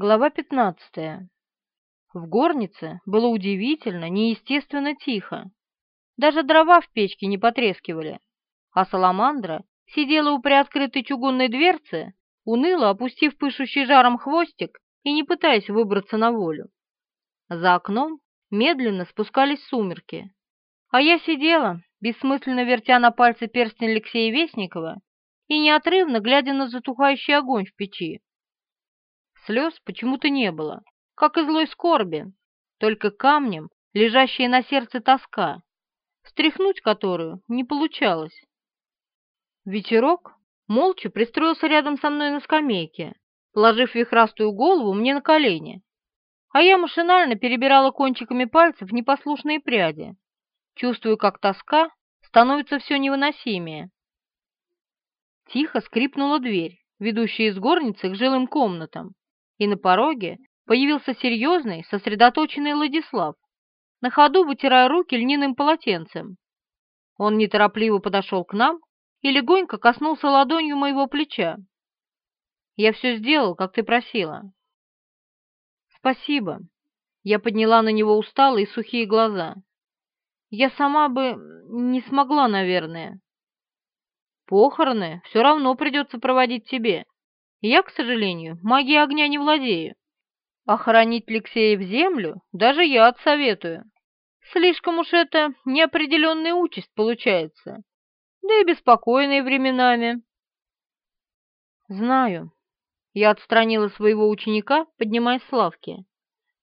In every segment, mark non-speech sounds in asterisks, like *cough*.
Глава 15. В горнице было удивительно, неестественно тихо. Даже дрова в печке не потрескивали, а саламандра сидела у приоткрытой чугунной дверцы, уныло опустив пышущий жаром хвостик и не пытаясь выбраться на волю. За окном медленно спускались сумерки, а я сидела, бессмысленно вертя на пальце перстень Алексея Вестникова и неотрывно глядя на затухающий огонь в печи. Слез почему-то не было, как и злой скорби, только камнем, лежащая на сердце тоска, стряхнуть которую не получалось. Ветерок молча пристроился рядом со мной на скамейке, положив вихрастую голову мне на колени, а я машинально перебирала кончиками пальцев непослушные пряди, чувствуя, как тоска становится все невыносимее. Тихо скрипнула дверь, ведущая из горницы к жилым комнатам, и на пороге появился серьезный, сосредоточенный Владислав, на ходу вытирая руки льняным полотенцем. Он неторопливо подошел к нам и легонько коснулся ладонью моего плеча. «Я все сделал, как ты просила». «Спасибо». Я подняла на него усталые сухие глаза. «Я сама бы не смогла, наверное». «Похороны все равно придется проводить тебе», я, к сожалению, магией огня не владею. А хоронить Алексея в землю даже я отсоветую. Слишком уж это неопределенная участь получается, да и беспокойные временами. Знаю. Я отстранила своего ученика, поднимаясь с лавки.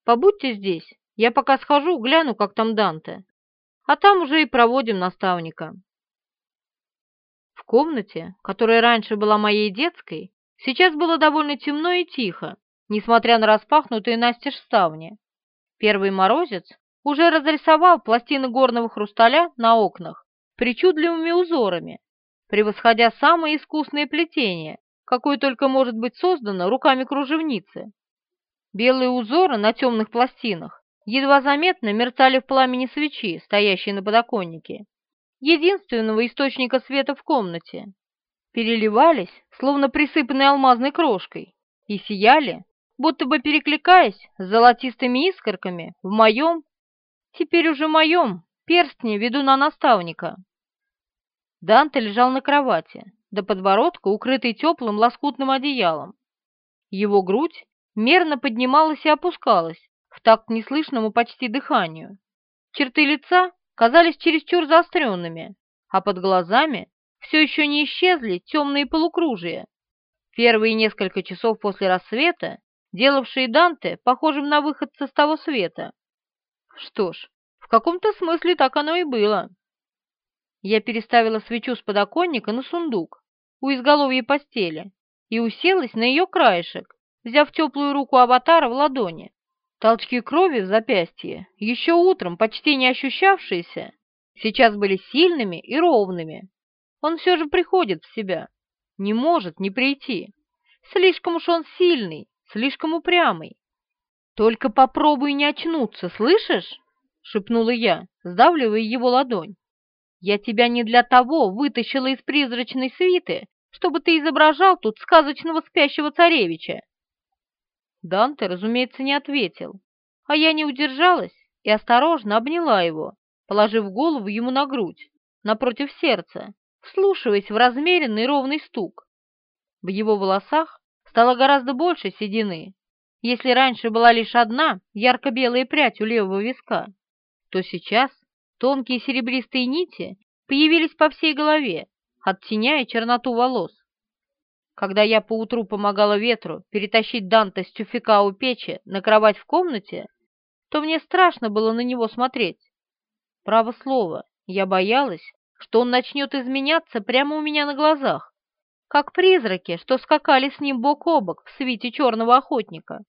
Побудьте здесь, я пока схожу, гляну, как там Данте. А там уже и проводим наставника. В комнате, которая раньше была моей детской, Сейчас было довольно темно и тихо, несмотря на распахнутые настежь ставни. Первый морозец уже разрисовал пластины горного хрусталя на окнах причудливыми узорами, превосходя самое искусное плетение, какое только может быть создано руками кружевницы. Белые узоры на темных пластинах едва заметно мерцали в пламени свечи, стоящей на подоконнике, единственного источника света в комнате переливались, словно присыпанные алмазной крошкой, и сияли, будто бы перекликаясь с золотистыми искорками в моем, теперь уже моем, перстне ведуна наставника. Данте лежал на кровати, до подбородка, укрытый теплым лоскутным одеялом. Его грудь мерно поднималась и опускалась, в такт неслышному почти дыханию. Черты лица казались чересчур заостренными, а под глазами все еще не исчезли темные полукружия. Первые несколько часов после рассвета, делавшие Данте похожим на выходца с того света. Что ж, в каком-то смысле так оно и было. Я переставила свечу с подоконника на сундук у изголовья постели и уселась на ее краешек, взяв теплую руку аватара в ладони. Толчки крови в запястье, еще утром почти не ощущавшиеся, сейчас были сильными и ровными, он все же приходит в себя. Не может не прийти. Слишком уж он сильный, слишком упрямый. Только попробуй не очнуться, слышишь? Шепнула я, сдавливая его ладонь. Я тебя не для того вытащила из призрачной свиты, чтобы ты изображал тут сказочного спящего царевича. Данте, разумеется, не ответил, а я не удержалась и осторожно обняла его, положив голову ему на грудь, напротив сердца, вслушиваясь в размеренный ровный стук. В его волосах стало гораздо больше седины. Если раньше была лишь одна ярко-белая прядь у левого виска, то сейчас тонкие серебристые нити появились по всей голове, оттеняя черноту волос. Когда я поутру помогала ветру перетащить Данта с тюфика у печи на кровать в комнате, то мне страшно было на него смотреть. Право слово, я боялась, что он начнет изменяться прямо у меня на глазах, как призраки, что скакали с ним бок о бок в свите черного охотника.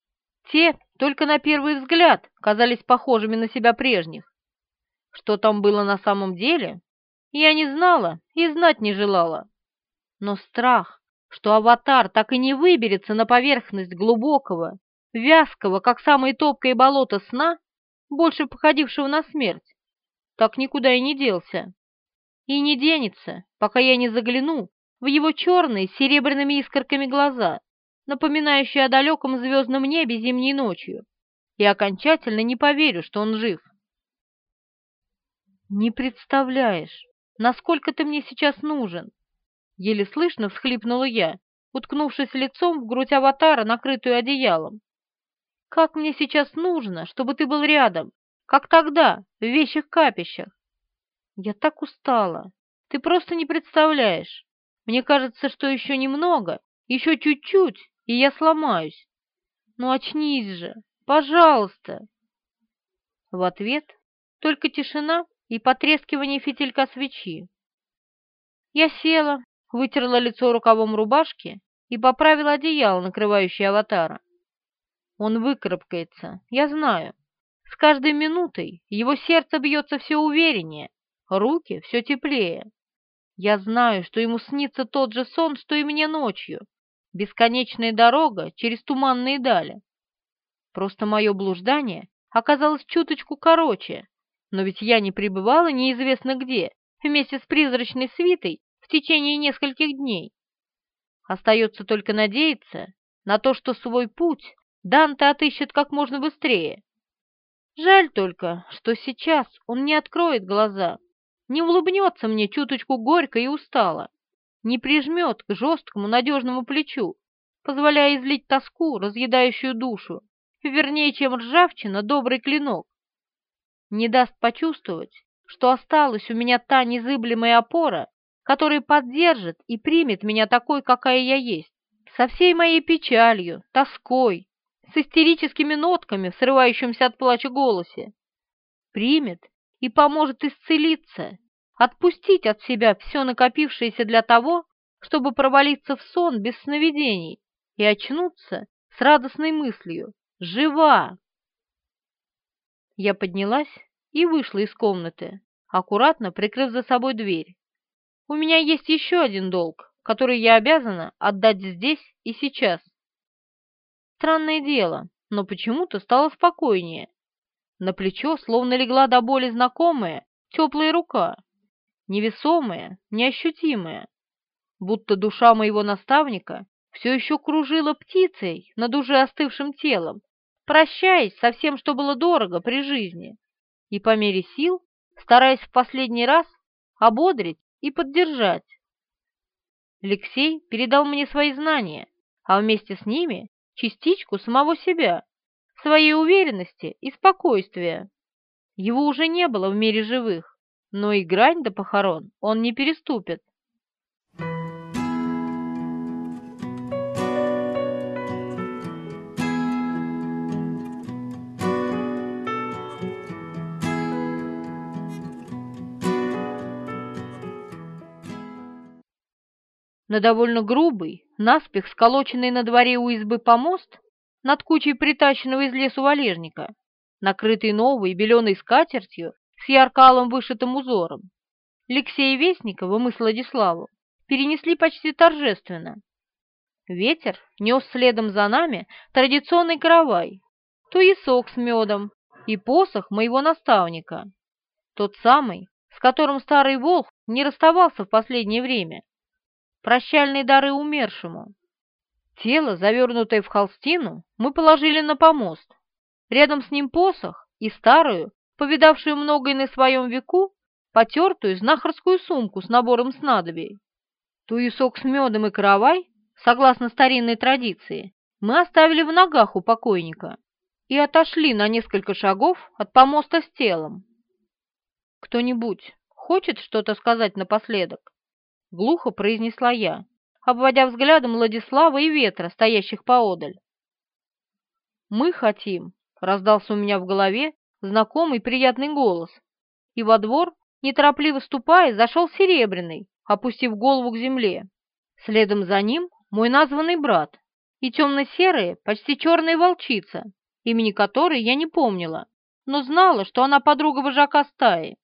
Те, только на первый взгляд, казались похожими на себя прежних. Что там было на самом деле, я не знала и знать не желала. Но страх, что аватар так и не выберется на поверхность глубокого, вязкого, как самое топкое болото сна, больше походившего на смерть, так никуда и не делся и не денется, пока я не загляну в его черные с серебряными искорками глаза напоминающий о далеком звездном небе зимней ночью, и окончательно не поверю, что он жив. «Не представляешь, насколько ты мне сейчас нужен!» Еле слышно всхлипнула я, уткнувшись лицом в грудь аватара, накрытую одеялом. «Как мне сейчас нужно, чтобы ты был рядом, как тогда, в вещих капищах! Я так устала, ты просто не представляешь. Мне кажется, что еще немного, еще чуть-чуть, и я сломаюсь. Ну очнись же, пожалуйста!» В ответ только тишина и потрескивание фитилька свечи. Я села, вытерла лицо рукавом рубашки и поправила одеяло, накрывающее аватара. Он выкарабкается, я знаю. С каждой минутой его сердце бьется все увереннее, руки все теплее. Я знаю, что ему снится тот же сон, что и мне ночью, бесконечная дорога через туманные дали. Просто мое блуждание оказалось чуточку короче, но ведь я не пребывала неизвестно где, вместе с призрачной свитой в течение нескольких дней. Остается только надеяться на то, что свой путь Данте отыщет как можно быстрее. Жаль только, что сейчас он не откроет глаза, не улыбнется мне чуточку горько и устало, не прижмет к жесткому надежному плечу, позволяя излить тоску, разъедающую душу, вернее, чем ржавчина, добрый клинок. Не даст почувствовать, что осталась у меня та незыблемая опора, которая поддержит и примет меня такой, какая я есть, со всей моей печалью, тоской, с истерическими нотками в срывающемся от плача голосе. Примет и поможет исцелиться, отпустить от себя все накопившееся для того, чтобы провалиться в сон без сновидений и очнуться с радостной мыслью «Жива!». Я поднялась и вышла из комнаты, аккуратно прикрыв за собой дверь. У меня есть еще один долг, который я обязана отдать здесь и сейчас. Странное дело, но почему-то стало спокойнее. На плечо словно легла до боли знакомая, теплая рука, невесомая, неощутимая, будто душа моего наставника все еще кружила птицей над уже остывшим телом, прощаясь со всем, что было дорого при жизни, и по мере сил стараясь в последний раз ободрить и поддержать. Алексей передал мне свои знания, а вместе с ними частичку самого себя, своей уверенности и спокойствия. Его уже не было в мире живых, но и грань до похорон он не переступит. На довольно грубый, наспех сколоченный на дворе у избы помост над кучей притащенного из лесу валежника, накрытый новой беленой скатертью с ярко-алым вышитым узором. Алексея Вестникова, мы с Владиславу, перенесли почти торжественно. Ветер нес следом за нами традиционный каравай, то ясок с медом и посох моего наставника, тот самый, с которым старый волк не расставался в последнее время. Прощальные дары умершему. Тело, завернутое в холстину, мы положили на помост. Рядом с ним посох и старую, повидавшую многое на своем веку, потертую знахарскую сумку с набором снадобий. Туесок с медом и каравай, согласно старинной традиции, мы оставили в ногах у покойника и отошли на несколько шагов от помоста с телом. «Кто-нибудь хочет что-то сказать напоследок?» — глухо произнесла я, обводя взглядом Владислава и Ветра, стоящих поодаль. «Мы хотим», — раздался у меня в голове знакомый приятный голос, и во двор, неторопливо ступая, зашел Серебряный, опустив голову к земле. Следом за ним мой названный брат и темно-серая, почти черная волчица, имени которой я не помнила, но знала, что она подруга вожака стаи.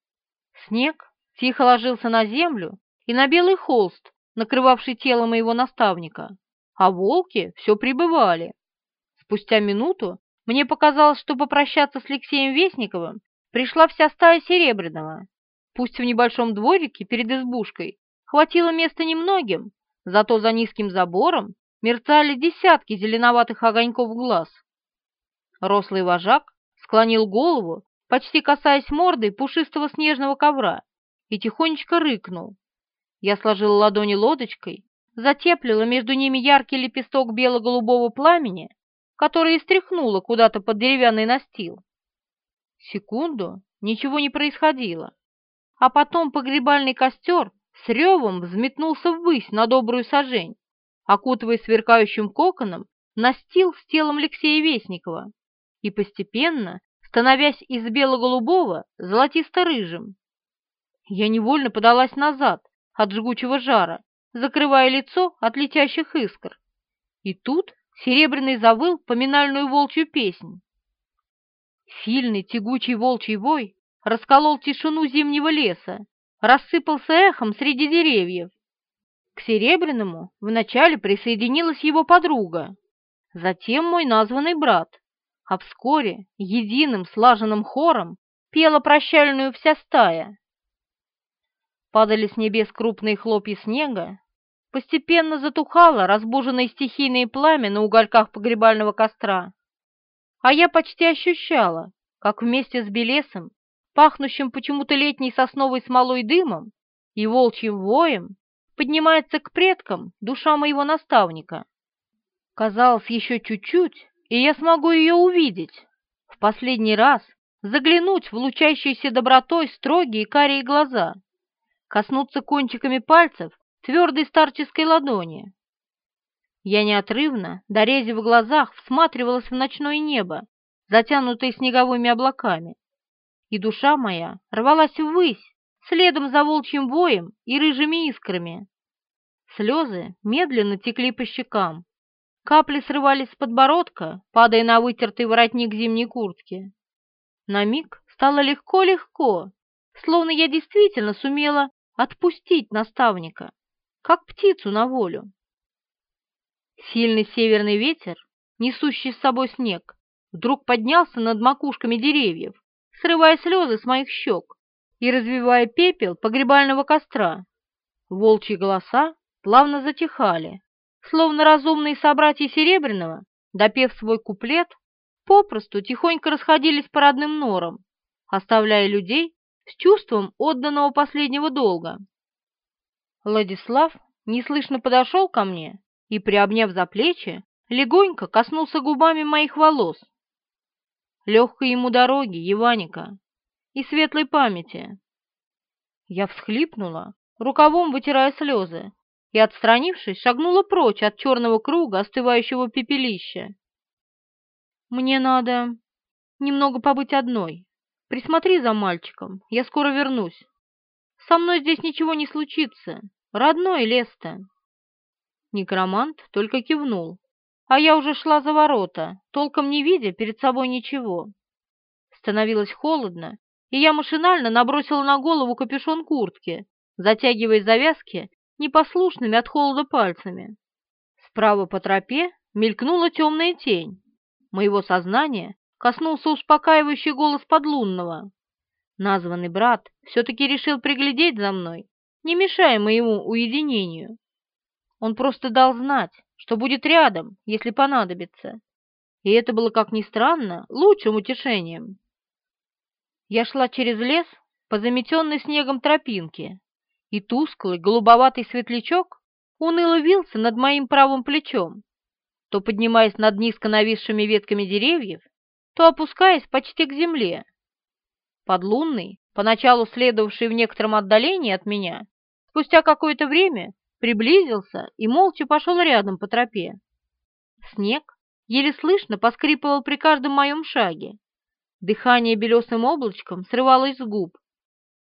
Снег тихо ложился на землю и на белый холст, накрывавший тело моего наставника, а волки все прибывали. Спустя минуту мне показалось, что попрощаться с Алексеем Вестниковым пришла вся стая Серебряного. Пусть в небольшом дворике перед избушкой хватило места немногим, зато за низким забором мерцали десятки зеленоватых огоньков глаз. Рослый вожак склонил голову, почти касаясь мордой пушистого снежного ковра, и тихонечко рыкнул. Я сложила ладони лодочкой, затеплила между ними яркий лепесток бело-голубого пламени, который истряхнула куда-то под деревянный настил. Секунду ничего не происходило, а потом погребальный костер с ревом взметнулся ввысь на добрую сажень, окутывая сверкающим коконом настил с телом Алексея Вестникова и постепенно становясь из бело-голубого золотисто-рыжим. Я невольно подалась назад от жгучего жара, закрывая лицо от летящих искр. И тут Серебряный завыл поминальную волчью песнь. Сильный тягучий волчий вой расколол тишину зимнего леса, рассыпался эхом среди деревьев. К Серебряному вначале присоединилась его подруга, затем мой названный брат, а вскоре единым слаженным хором пела прощальную вся стая. Падали с небес крупные хлопья снега, постепенно затухало разбуженное стихийное пламя на угольках погребального костра, а я почти ощущала, как вместе с белесом, пахнущим почему-то летней сосновой смолой дымом и волчьим воем, поднимается к предкам душа моего наставника. Казалось, еще чуть-чуть, и я смогу ее увидеть, в последний раз заглянуть в лучащиеся добротой строгие карие глаза, коснуться кончиками пальцев твердой старческой ладони. Я неотрывно, дорезив в глазах, всматривалась в ночное небо, затянутое снеговыми облаками, и душа моя рвалась ввысь, следом за волчьим воем и рыжими искрами. Слезы медленно текли по щекам, капли срывались с подбородка, падая на вытертый воротник зимней куртки. На миг стало легко-легко, словно я действительно сумела отпустить наставника как птицу на волю. Сильный северный ветер, несущий с собой снег, вдруг поднялся над макушками деревьев, срывая слезы с моих щек и развивая пепел погребального костра. Волчьи голоса плавно затихали, словно разумные собратья Серебряного, допев свой куплет, попросту тихонько расходились по родным норам, оставляя людей с чувством отданного последнего долга. Владислав неслышно подошел ко мне и, приобняв за плечи, легонько коснулся губами моих волос. Легкой ему дороги, Еваника, и светлой памяти. Я всхлипнула, рукавом вытирая слезы, и, отстранившись, шагнула прочь от черного круга остывающего пепелища. «Мне надо немного побыть одной. Присмотри за мальчиком, я скоро вернусь. Со мной здесь ничего не случится. Родной лес-то. Некромант только кивнул, а я уже шла за ворота, толком не видя перед собой ничего. Становилось холодно, и я машинально набросила на голову капюшон куртки, затягивая завязки непослушными от холода пальцами. Справа по тропе мелькнула темная тень. Моего сознания коснулся успокаивающий голос подлунного. Названный брат все-таки решил приглядеть за мной, не мешая моему уединению. Он просто дал знать, что будет рядом, если понадобится. И это было, как ни странно, лучшим утешением. Я шла через лес по заметенной снегом тропинке, и тусклый голубоватый светлячок уныло вился над моим правым плечом, то поднимаясь над низко нависшими ветками деревьев, то опускаясь почти к земле. Подлунный, поначалу следовавший в некотором отдалении от меня, спустя какое-то время приблизился и молча пошел рядом по тропе. Снег еле слышно поскрипывал при каждом моем шаге. Дыхание белесым облачком срывалось с губ.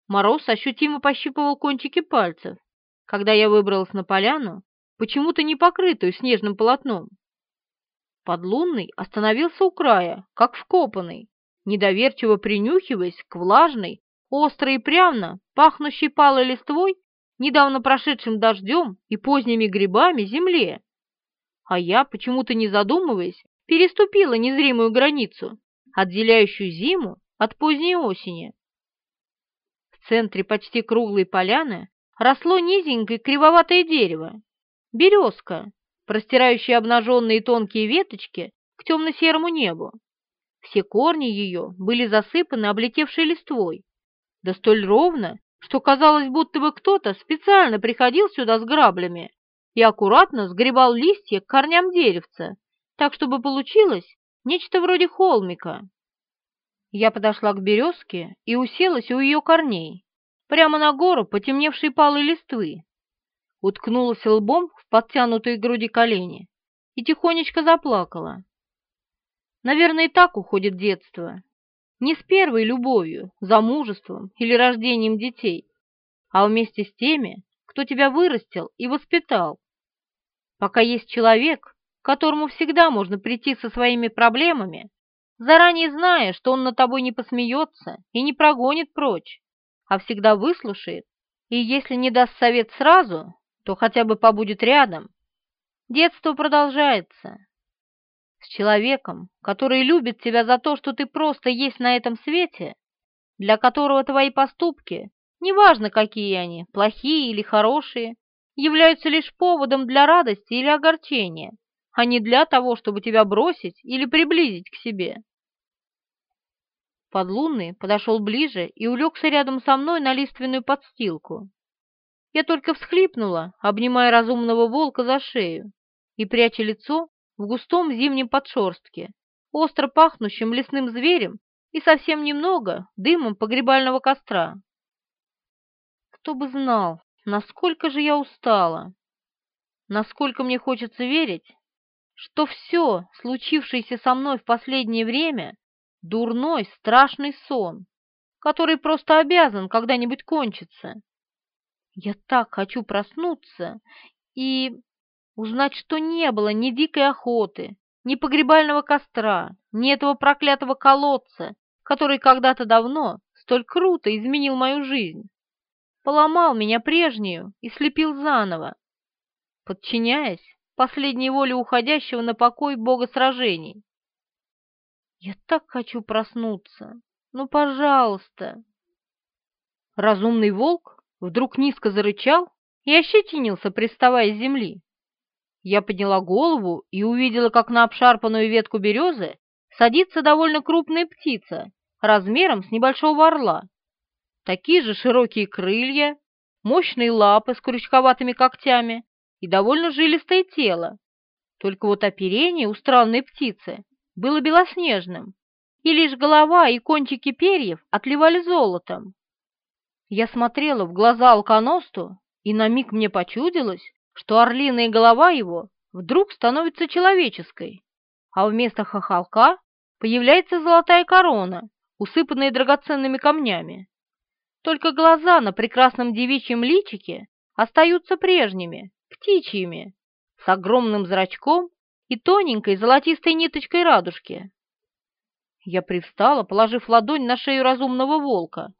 Мороз ощутимо пощипывал кончики пальцев, когда я выбралась на поляну, почему-то не покрытую снежным полотном. Подлунный остановился у края, как вкопанный, недоверчиво принюхиваясь к влажной, острой и пряно пахнущей палой листвой, недавно прошедшим дождем и поздними грибами земле. А я, почему-то не задумываясь, переступила незримую границу, отделяющую зиму от поздней осени. В центре почти круглой поляны росло низенькое кривоватое дерево, березка, простирающей обнаженные тонкие веточки к темно-серому небу. Все корни ее были засыпаны облетевшей листвой, да столь ровно, что казалось, будто бы кто-то специально приходил сюда с граблями и аккуратно сгребал листья к корням деревца, так, чтобы получилось нечто вроде холмика. Я подошла к березке и уселась у ее корней, прямо на гору потемневшей палой листвы, уткнулась лбом в подтянутые груди колени и тихонечко заплакала. Наверное, и так уходит детство. Не с первой любовью, замужеством или рождением детей, а вместе с теми, кто тебя вырастил и воспитал. Пока есть человек, к которому всегда можно прийти со своими проблемами, заранее зная, что он над тобой не посмеется и не прогонит прочь, а всегда выслушает, и если не даст совет сразу, то хотя бы побудет рядом. Детство продолжается. С человеком, который любит тебя за то, что ты просто есть на этом свете, для которого твои поступки, неважно какие они, плохие или хорошие, являются лишь поводом для радости или огорчения, а не для того, чтобы тебя бросить или приблизить к себе. Подлунный подошел ближе и улегся рядом со мной на лиственную подстилку. Я только всхлипнула, обнимая разумного волка за шею и пряча лицо в густом зимнем подшерстке, остро пахнущим лесным зверем и совсем немного дымом погребального костра. Кто бы знал, насколько же я устала, насколько мне хочется верить, что все, случившееся со мной в последнее время, Дурной, страшный сон, который просто обязан когда-нибудь кончиться. Я так хочу проснуться и узнать, что не было ни дикой охоты, ни погребального костра, ни этого проклятого колодца, который когда-то давно столь круто изменил мою жизнь, поломал меня прежнюю и слепил заново, подчиняясь последней воле уходящего на покой бога сражений. Я так хочу проснуться. Ну, пожалуйста. Разумный волк вдруг низко зарычал и ощетинился, приставая с земли. Я подняла голову и увидела, как на обшарпанную ветку березы садится довольно крупная птица, размером с небольшого орла. Такие же широкие крылья, мощные лапы с крючковатыми когтями и довольно жилистое тело. Только вот оперение у странной птицы было белоснежным, и лишь голова и кончики перьев отливали золотом. Я смотрела в глаза алконосту, и на миг мне почудилось, что орлиная голова его вдруг становится человеческой, а вместо хохолка появляется золотая корона, усыпанная драгоценными камнями. Только глаза на прекрасном девичьем личике остаются прежними, птичьими, с огромным зрачком и тоненькой золотистой ниточкой радужки. Я привстала, положив ладонь на шею разумного волка,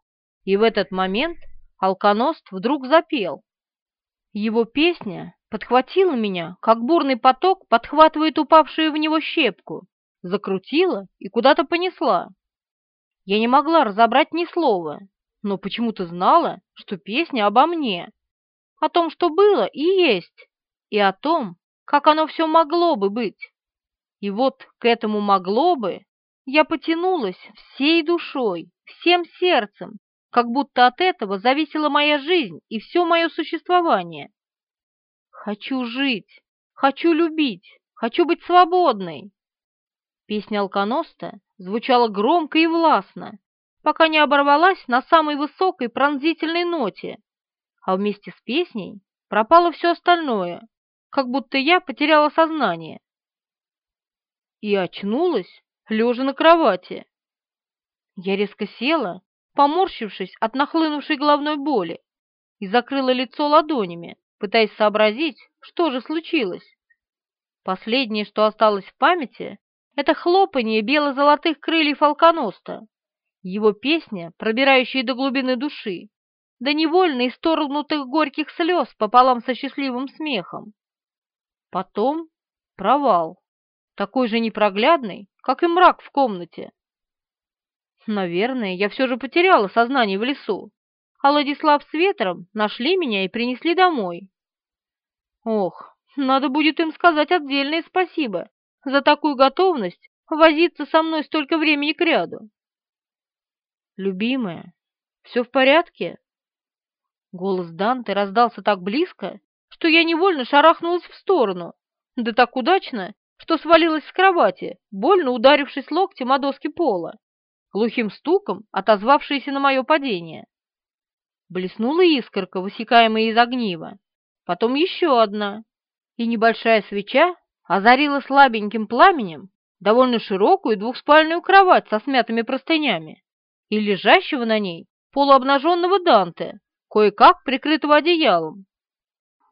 и в этот момент алконост вдруг запел. Его песня подхватила меня, как бурный поток подхватывает упавшую в него щепку, закрутила и куда-то понесла. Я не могла разобрать ни слова, но почему-то знала, что песня обо мне, о том, что было и есть, и о том, как оно все могло бы быть. И вот к этому могло бы я потянулась всей душой, всем сердцем, как будто от этого зависела моя жизнь и все мое существование. Хочу жить, хочу любить, хочу быть свободной. Песня алконоста звучала громко и властно, пока не оборвалась на самой высокой пронзительной ноте, а вместе с песней пропало все остальное, как будто я потеряла сознание. И очнулась, лежа на кровати. Я резко села, поморщившись от нахлынувшей головной боли, и закрыла лицо ладонями, пытаясь сообразить, что же случилось. Последнее, что осталось в памяти, это хлопанье бело-золотых крыльев алконоста, его песня, пробирающая до глубины души, до невольно исторгнутых горьких слез пополам со счастливым смехом. Потом провал, такой же непроглядный, как и мрак в комнате. Наверное, я все же потеряла сознание в лесу, а Владислав с Ветром нашли меня и принесли домой. Ох, Надо будет им сказать отдельное спасибо за такую готовность возиться со мной столько времени кряду. Любимая, все в порядке? Голос Данте раздался так близко, что я невольно шарахнулась в сторону, да так удачно, что свалилась с кровати, больно ударившись локтем о доски пола, глухим стуком отозвавшаяся на мое падение. Блеснула искорка, высекаемая из огнива, потом еще одна, и небольшая свеча озарила слабеньким пламенем довольно широкую двухспальную кровать со смятыми простынями и лежащего на ней полуобнаженного Данте, кое-как прикрытого одеялом.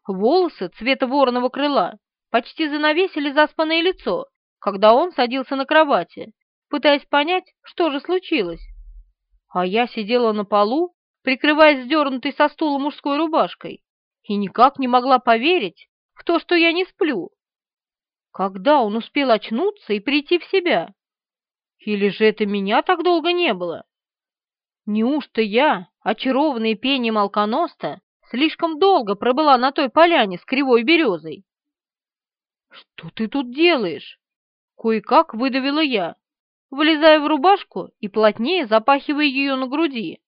Волосы цвета вороного крыла почти занавесили заспанное лицо, когда он садился на кровати, пытаясь понять, что же случилось. А я сидела на полу, прикрываясь сдернутой со стула мужской рубашкой, и никак не могла поверить в то, что я не сплю. Когда он успел очнуться и прийти в себя? Или же это меня так долго не было? Неужто я, очарованный пением алконоста, слишком долго пробыла на той поляне с кривой березой? «Что ты тут делаешь?» Кое-как выдавила я, вылезая в рубашку и плотнее запахивая ее на груди.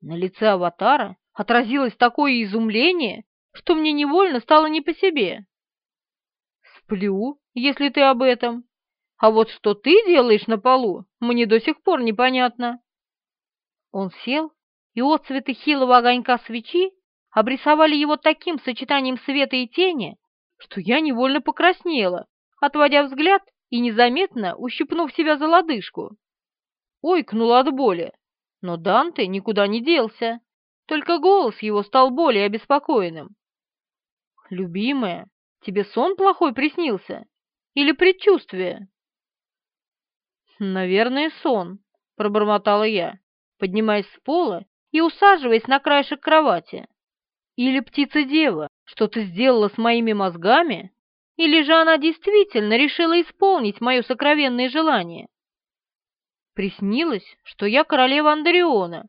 На лице аватара отразилось такое изумление, что мне невольно стало не по себе. «Сплю, если ты об этом. А вот что ты делаешь на полу, мне до сих пор непонятно». Он сел, и отцветы хилого огонька свечи обрисовали его таким сочетанием света и тени, что я невольно покраснела, отводя взгляд и незаметно ущипнув себя за лодыжку. Ойкнула от боли, но Данте никуда не делся, только голос его стал более обеспокоенным. «Любимая, тебе сон плохой приснился? Или предчувствие?» «Наверное, сон», — пробормотала я поднимаясь с пола и усаживаясь на краешек кровати. Или птица-дева что-то сделала с моими мозгами, или же она действительно решила исполнить мое сокровенное желание. Приснилось, что я королева Андариона,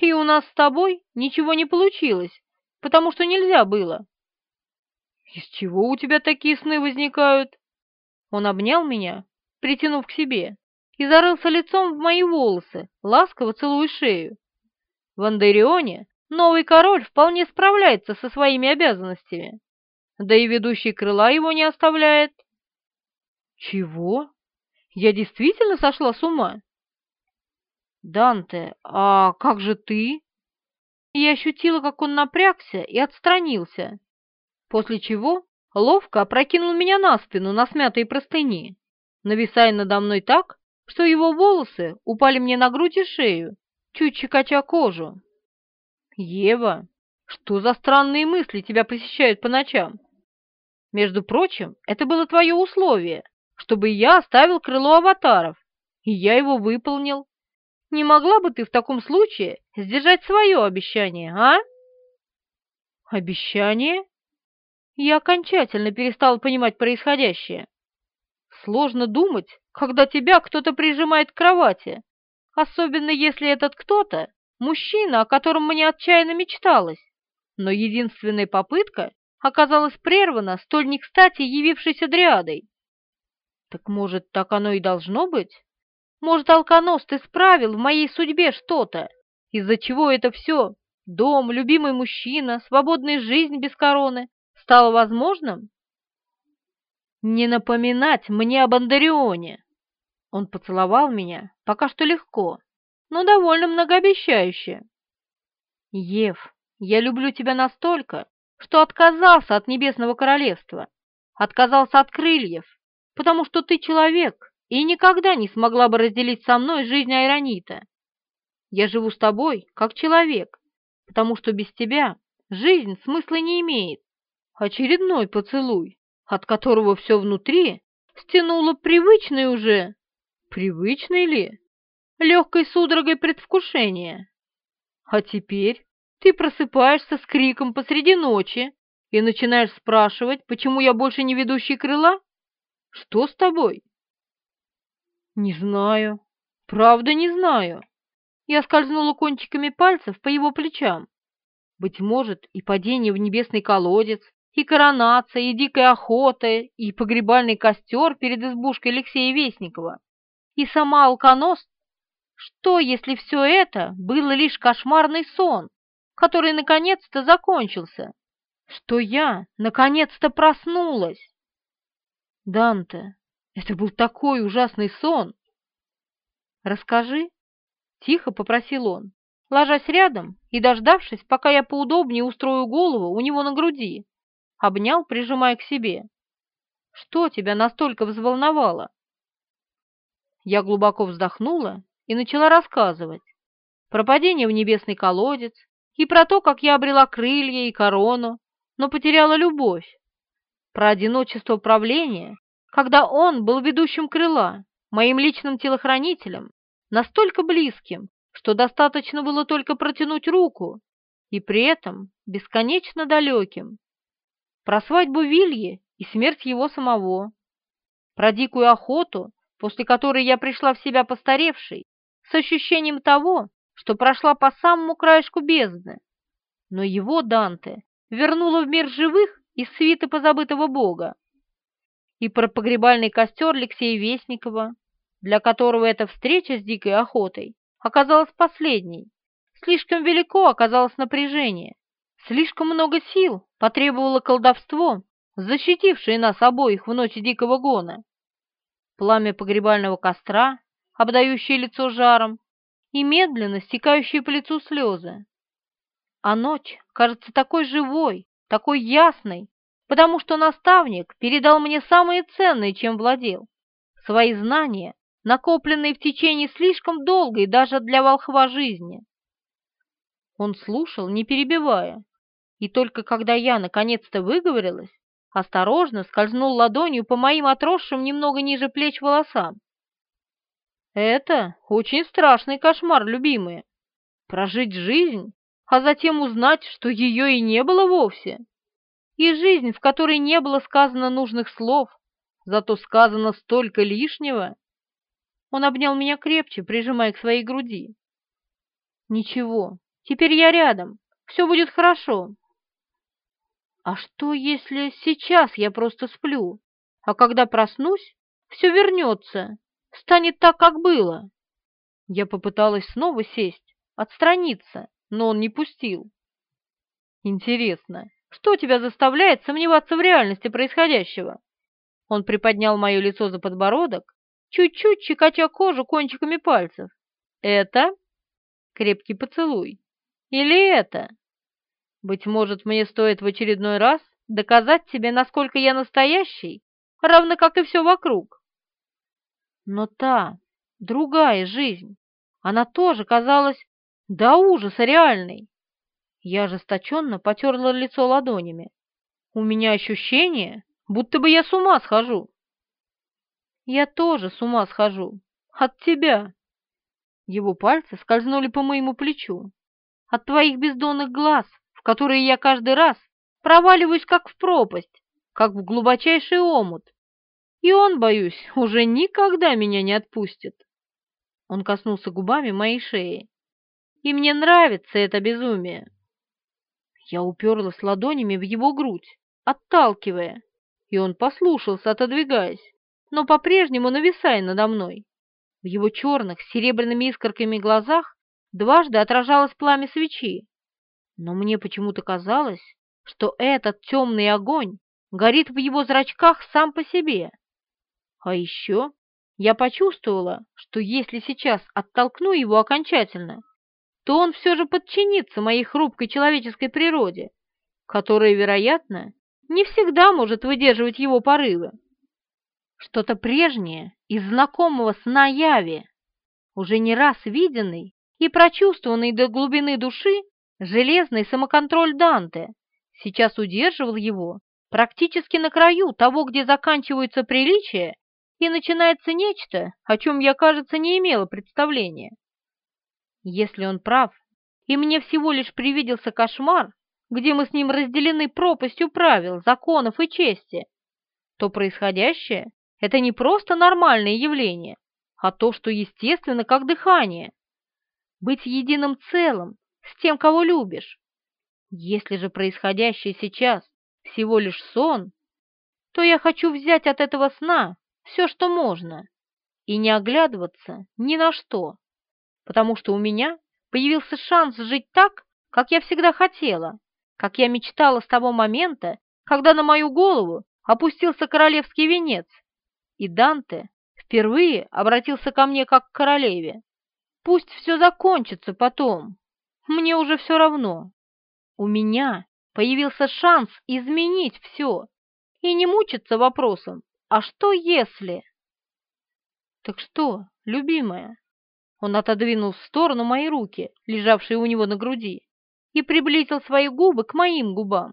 и у нас с тобой ничего не получилось, потому что нельзя было. Из чего у тебя такие сны возникают? Он обнял меня, притянув к себе и зарылся лицом в мои волосы, ласково целуя шею. В Андерионе новый король вполне справляется со своими обязанностями, да и ведущий крыла его не оставляет. Чего? Я действительно сошла с ума? Данте, а как же ты? Я ощутила, как он напрягся и отстранился, после чего ловко опрокинул меня на спину на смятые простыни, нависая надо мной так, что его волосы упали мне на грудь и шею, чуть щекоча кожу. «Ева, что за странные мысли тебя посещают по ночам? Между прочим, это было твое условие, чтобы я оставил крыло аватаров, и я его выполнил. Не могла бы ты в таком случае сдержать свое обещание, а?» «Обещание?» Я окончательно перестал понимать происходящее. Сложно думать, когда тебя кто-то прижимает к кровати, особенно если этот кто-то – мужчина, о котором мне отчаянно мечталось. Но единственная попытка оказалась прервана столь не кстати явившейся дриадой. Так может, так оно и должно быть? Может, алконост исправил в моей судьбе что-то, из-за чего это все – дом, любимый мужчина, свободная жизнь без короны – стало возможным? Не напоминать мне об Андарионе. Он поцеловал меня, пока что легко, но довольно многообещающе. Ев, я люблю тебя настолько, что отказался от небесного королевства, отказался от крыльев, потому что ты человек и никогда не смогла бы разделить со мной жизнь Айронита. Я живу с тобой как человек, потому что без тебя жизнь смысла не имеет. Очередной поцелуй, от которого все внутри стянуло привычный уже Привычный ли? Легкой судорогой предвкушения. А теперь ты просыпаешься с криком посреди ночи и начинаешь спрашивать, почему я больше не ведущий крыла? Что с тобой? Не знаю. Правда, не знаю. Я скользнула кончиками пальцев по его плечам. Быть может, и падение в небесный колодец, и коронация, и дикая охота, и погребальный костер перед избушкой Алексея Вестникова, и сама алконост. Что, если все это было лишь кошмарный сон, который наконец-то закончился? Что я наконец-то проснулась? Данте, это был такой ужасный сон. Расскажи, тихо попросил он, ложась рядом и дождавшись, пока я поудобнее устрою голову у него на груди обнял, прижимая к себе. «Что тебя настолько взволновало?» Я глубоко вздохнула и начала рассказывать про падение в небесный колодец и про то, как я обрела крылья и корону, но потеряла любовь, про одиночество правления, когда он был ведущим крыла, моим личным телохранителем, настолько близким, что достаточно было только протянуть руку, и при этом бесконечно далеким, про свадьбу Вильи и смерть его самого, про дикую охоту, после которой я пришла в себя постаревшей, с ощущением того, что прошла по самому краешку бездны. Но его, Данте, вернуло в мир живых из свиты позабытого бога. И про погребальный костер Алексея Вестникова, для которого эта встреча с дикой охотой оказалась последней. Слишком велико оказалось напряжение, Слишком много сил потребовало колдовство, защитившее нас обоих в ночи дикого гона. Пламя погребального костра, обдающее лицо жаром, и медленно стекающие по лицу слезы. А ночь кажется такой живой, такой ясной, потому что наставник передал мне самое ценное, чем владел, свои знания, накопленные в течение слишком долгой даже для волхва жизни. Он слушал, не перебивая, и только когда я наконец-то выговорилась, осторожно скользнул ладонью по моим отросшим немного ниже плеч волосам. Это очень страшный кошмар, любимые. Прожить жизнь, а затем узнать, что ее и не было вовсе. И жизнь, в которой не было сказано нужных слов, зато сказано столько лишнего. Он обнял меня крепче, прижимая к своей груди. Ничего, теперь я рядом, все будет хорошо. А что, если сейчас я просто сплю, а когда проснусь, все вернется, станет так, как было? Я попыталась снова сесть, отстраниться, но он не пустил. Интересно, что тебя заставляет сомневаться в реальности происходящего? Он приподнял мое лицо за подбородок, чуть-чуть чекача кожу кончиками пальцев. Это крепкий поцелуй. Или это быть может, мне стоит в очередной раз доказать тебе, насколько я настоящий, равно как и все вокруг. Но та, другая жизнь, она тоже казалась до ужаса реальной. Я ожесточенно потерла лицо ладонями. У меня ощущение, будто бы я с ума схожу. Я тоже с ума схожу. От тебя. Его пальцы скользнули по моему плечу. От твоих бездонных глаз, которые я каждый раз проваливаюсь как в пропасть, как в глубочайший омут. И он, боюсь, уже никогда меня не отпустит. Он коснулся губами моей шеи. И мне нравится это безумие. Я уперлась ладонями в его грудь, отталкивая, и он послушался, отодвигаясь, но по-прежнему нависая надо мной. В его черных серебряными искорками глазах дважды отражалось пламя свечи, но мне почему-то казалось, что этот темный огонь горит в его зрачках сам по себе. А еще я почувствовала, что если сейчас оттолкну его окончательно, то он все же подчинится моей хрупкой человеческой природе, которая, вероятно, не всегда может выдерживать его порывы. Что-то прежнее из знакомого сна яви, уже не раз виденный и прочувствованный до глубины души, Железный самоконтроль Данте сейчас удерживал его практически на краю того, где заканчиваются приличия, и начинается нечто, о чем я, кажется, не имела представления. Если он прав, и мне всего лишь привиделся кошмар, где мы с ним разделены пропастью правил, законов и чести, то происходящее — это не просто нормальное явление, а то, что естественно, как дыхание. Быть единым целым, с тем, кого любишь. Если же происходящее сейчас всего лишь сон, то я хочу взять от этого сна все, что можно, и не оглядываться ни на что, потому что у меня появился шанс жить так, как я всегда хотела, как я мечтала с того момента, когда на мою голову опустился королевский венец, и Данте впервые обратился ко мне как к королеве. Пусть все закончится потом, мне уже все равно. У меня появился шанс изменить все и не мучиться вопросом, а что если? Так что, любимая? Он отодвинул в сторону мои руки, лежавшие у него на груди, и приблизил свои губы к моим губам,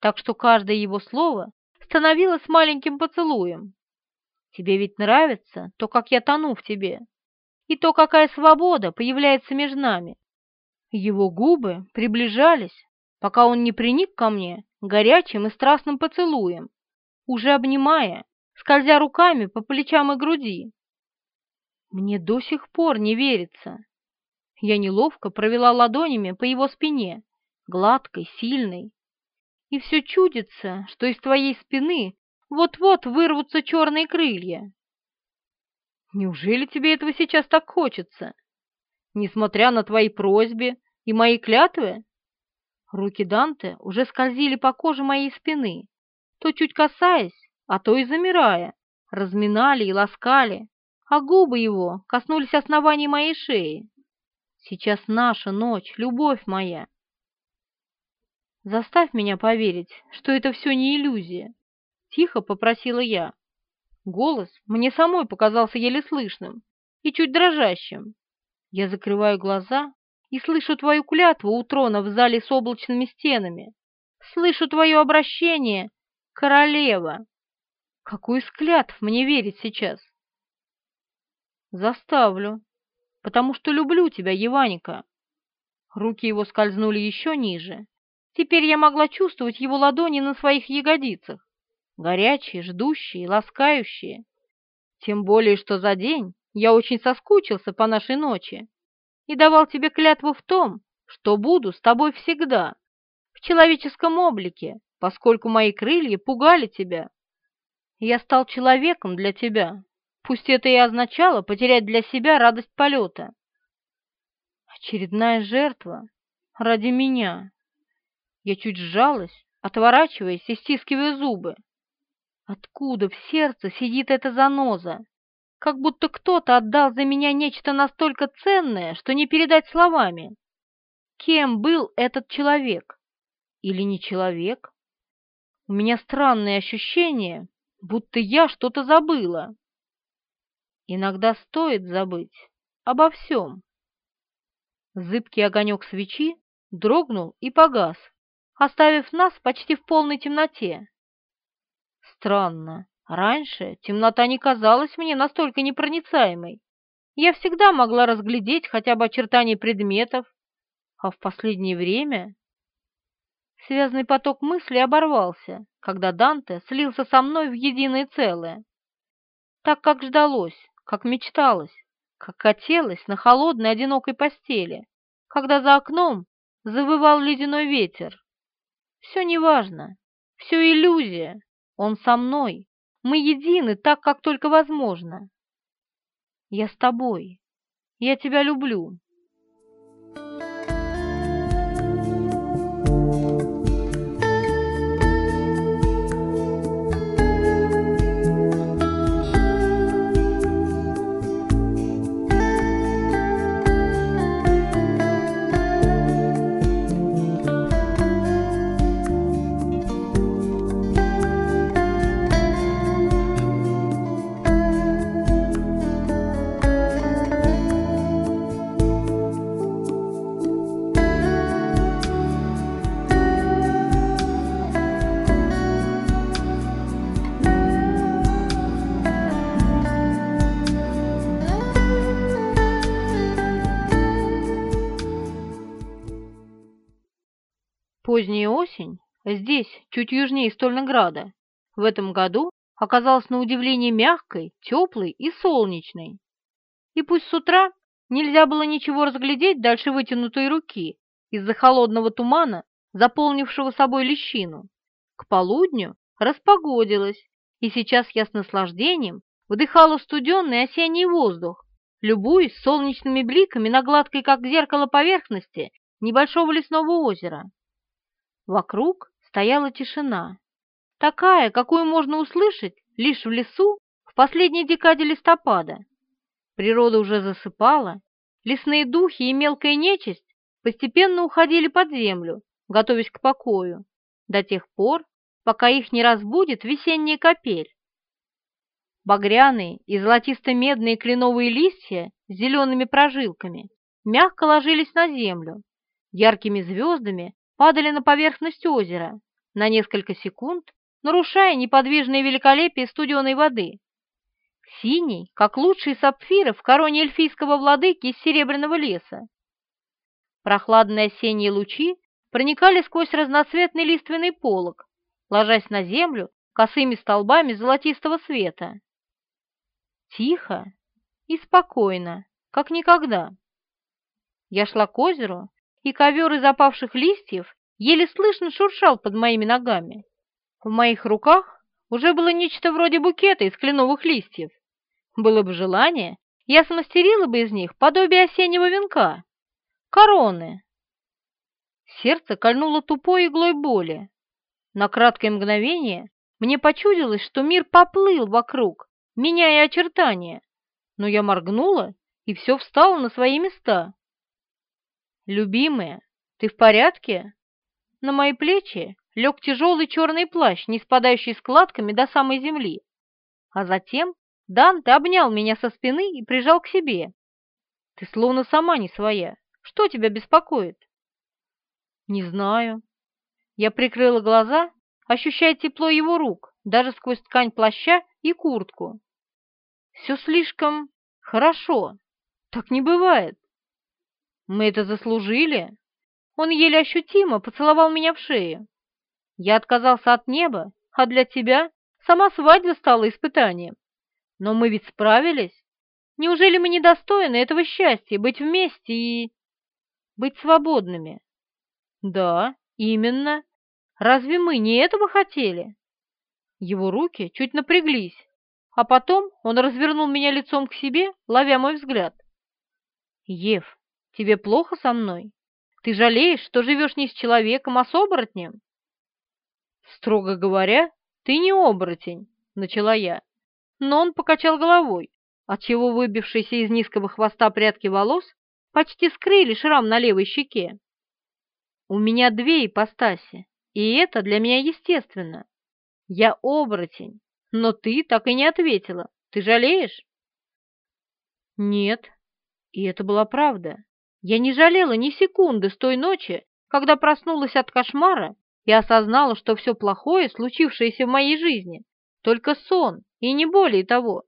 так что каждое его слово становилось маленьким поцелуем. Тебе ведь нравится то, как я тону в тебе, и то, какая свобода появляется между нами. Его губы приближались, пока он не приник ко мне горячим и страстным поцелуем, уже обнимая, скользя руками по плечам и груди. Мне до сих пор не верится. Я неловко провела ладонями по его спине, гладкой, сильной. И все чудится, что из твоей спины вот-вот вырвутся черные крылья. Неужели тебе этого сейчас так хочется? Несмотря на твои просьбы и мои клятвы? Руки Данте уже скользили по коже моей спины, то чуть касаясь, а то и замирая, разминали и ласкали, а губы его коснулись оснований моей шеи. Сейчас наша ночь, любовь моя. Заставь меня поверить, что это все не иллюзия. Тихо попросила я. Голос мне самой показался еле слышным и чуть дрожащим. Я закрываю глаза и слышу твою клятву у трона в зале с облачными стенами. Слышу твое обращение, королева. Какой из клятв мне верить сейчас? Заставлю, потому что люблю тебя, Еваника. Руки его скользнули еще ниже. Теперь я могла чувствовать его ладони на своих ягодицах горячие, ждущие, ласкающие. Тем более, что за день я очень соскучился по нашей ночи и давал тебе клятву в том, что буду с тобой всегда, в человеческом облике, поскольку мои крылья пугали тебя. Я стал человеком для тебя, пусть это и означало потерять для себя радость полета. Очередная жертва ради меня. Я чуть сжалась, отворачиваясь и стискивая зубы. Откуда в сердце сидит эта заноза? Как будто кто-то отдал за меня нечто настолько ценное, что не передать словами. Кем был этот человек? Или не человек? У меня странное ощущение, будто я что-то забыла. Иногда стоит забыть обо всем. Зыбкий огонек свечи дрогнул и погас, оставив нас почти в полной темноте. Странно. Раньше темнота не казалась мне настолько непроницаемой. Я всегда могла разглядеть хотя бы очертания предметов, а в последнее время... Связанный поток мыслей оборвался, когда Данте слился со мной в единое целое. Так, как ждалось, как мечталось, как хотелось на холодной одинокой постели, когда за окном завывал ледяной ветер. Все неважно, все иллюзия, он со мной. Мы едины так, как только возможно. Я с тобой. Я тебя люблю. Здесь, чуть южнее Стольнограда, в этом году оказалась на удивление мягкой, теплой и солнечной. И пусть с утра нельзя было ничего разглядеть дальше вытянутой руки из-за холодного тумана, заполнившего собой лещину, К полудню распогодилось, и сейчас я с наслаждением вдыхала студенный осенний воздух, любуясь солнечными бликами на гладкой, как зеркало, поверхности небольшого лесного озера. Вокруг стояла тишина, такая, какую можно услышать лишь в лесу в последней декаде листопада. Природа уже засыпала, лесные духи и мелкая нечисть постепенно уходили под землю, готовясь к покою, до тех пор, пока их не разбудит весенняя капель. Багряные и золотисто-медные кленовые листья с зелеными прожилками мягко ложились на землю, яркими звездами падали на поверхность озера, на несколько секунд нарушая неподвижное великолепие студеной воды. Синий, как лучший сапфиры в короне эльфийского владыки из серебряного леса. Прохладные осенние лучи проникали сквозь разноцветный лиственный полог, ложась на землю косыми столбами золотистого света. Тихо и спокойно, как никогда. Я шла к озеру, и ковер из опавших листьев еле слышно шуршал под моими ногами. В моих руках уже было нечто вроде букета из кленовых листьев. Было бы желание, я смастерила бы из них подобие осеннего венка. Короны. Сердце кольнуло тупой иглой боли. На краткое мгновение мне почудилось, что мир поплыл вокруг, меняя очертания, но я моргнула, и все встало на свои места. «Любимая, ты в порядке?» На мои плечи лег тяжелый черный плащ, не спадающий складками до самой земли. А затем Данте обнял меня со спины и прижал к себе. «Ты словно сама не своя. Что тебя беспокоит?» «Не знаю». Я прикрыла глаза, ощущая тепло его рук, даже сквозь ткань плаща и куртку. «Все слишком хорошо. Так не бывает. Мы это заслужили». Он еле ощутимо поцеловал меня в шею. Я отказался от неба, а для тебя сама свадьба стала испытанием. Но мы ведь справились. Неужели мы недостойны этого счастья, быть вместе и... быть свободными? Да, именно. Разве мы не этого хотели? Его руки чуть напряглись, а потом он развернул меня лицом к себе, ловя мой взгляд. Ев, тебе плохо со мной? Ты жалеешь, что живешь не с человеком, а с оборотнем? «Строго говоря, ты не оборотень», — начала я. Но он покачал головой, отчего выбившиеся из низкого хвоста прядки волос почти скрыли шрам на левой щеке. «У меня две ипостаси, и это для меня естественно. Я оборотень, но ты так и не ответила. Ты жалеешь?» «Нет». И это была правда. Я не жалела ни секунды с той ночи, когда проснулась от кошмара и осознала, что все плохое, случившееся в моей жизни, только сон, и не более того.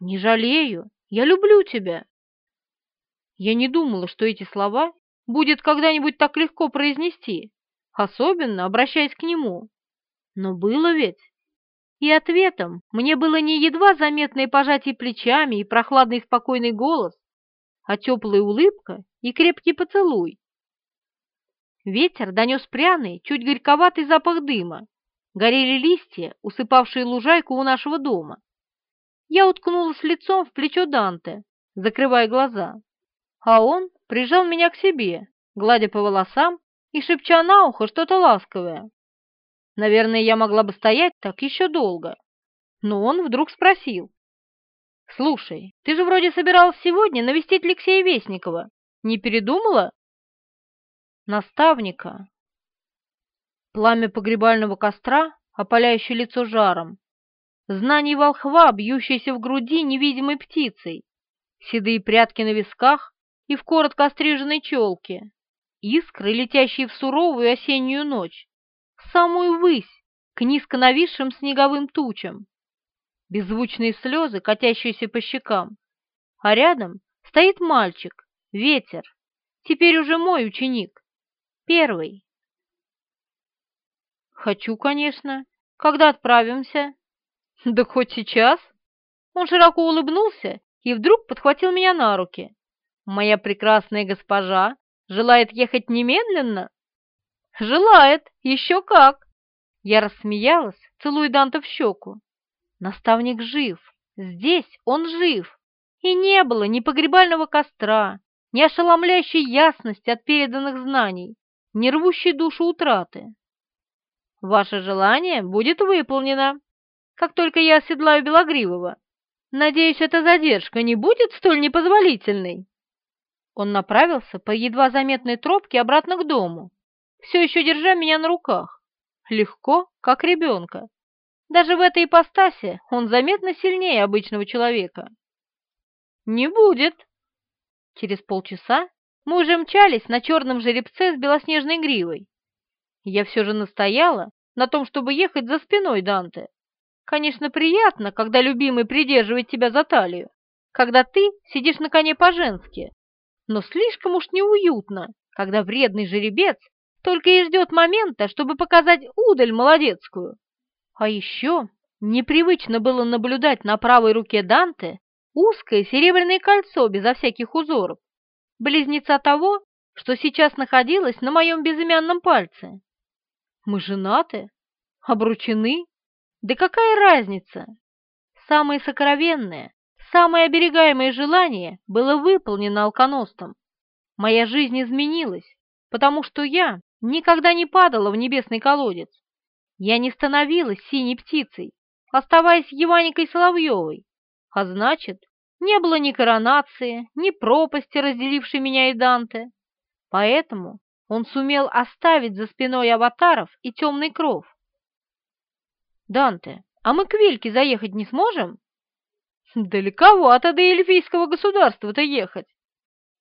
Не жалею, я люблю тебя. Я не думала, что эти слова будет когда-нибудь так легко произнести, особенно обращаясь к нему. Но было ведь. И ответом мне было не едва заметное пожатие плечами и прохладный спокойный голос, а теплая улыбка и крепкий поцелуй, Ветер донес пряный, чуть горьковатый запах дыма. Горели листья, усыпавшие лужайку у нашего дома. Я уткнулась лицом в плечо Данте, закрывая глаза. А он прижал меня к себе, гладя по волосам и шепча на ухо что-то ласковое. Наверное, я могла бы стоять так еще долго. Но он вдруг спросил. «Слушай, ты же вроде собиралась сегодня навестить Алексея Вестникова. Не передумала?» наставника. Пламя погребального костра, опаляющее лицо жаром, знание волхва, бьющееся в груди невидимой птицей, седые прятки на висках и в коротко остриженной челке, искры, летящие в суровую осеннюю ночь, в самую высь, к низко нависшим снеговым тучам, беззвучные слезы, катящиеся по щекам, а рядом стоит мальчик, ветер, теперь уже мой ученик, Первый. Хочу, конечно. Когда отправимся? *laughs* Да хоть сейчас. Он широко улыбнулся и вдруг подхватил меня на руки. Моя прекрасная госпожа желает ехать немедленно? Желает, еще как. Я рассмеялась, целуя Данта в щеку. Наставник жив, здесь он жив, и не было ни погребального костра, ни ошеломляющей ясности от переданных знаний, ни рвущей душу утраты. Ваше желание будет выполнено, как только я оседлаю Белогривого. Надеюсь, эта задержка не будет столь непозволительной. Он направился по едва заметной тропке обратно к дому, все еще держа меня на руках, легко, как ребенка. Даже в этой ипостаси он заметно сильнее обычного человека. «Не будет!» Через полчаса мы уже мчались на черном жеребце с белоснежной гривой. Я все же настояла на том, чтобы ехать за спиной Данте. Конечно, приятно, когда любимый придерживает тебя за талию, когда ты сидишь на коне по-женски, но слишком уж неуютно, когда вредный жеребец только и ждет момента, чтобы показать удаль молодецкую. А еще непривычно было наблюдать на правой руке Данте узкое серебряное кольцо безо всяких узоров, близнеца того, что сейчас находилось на моем безымянном пальце. Мы женаты? Обручены? Да какая разница? Самое сокровенное, самое оберегаемое желание было выполнено алконостом. Моя жизнь изменилась, потому что я никогда не падала в небесный колодец. Я не становилась синей птицей, оставаясь Еваникой Соловьевой, а значит, не было ни коронации, ни пропасти, разделившей меня и Данте. Поэтому он сумел оставить за спиной аватаров и темный кров. «Данте, а мы к Вильке заехать не сможем?» «Далековато до эльфийского государства-то ехать!»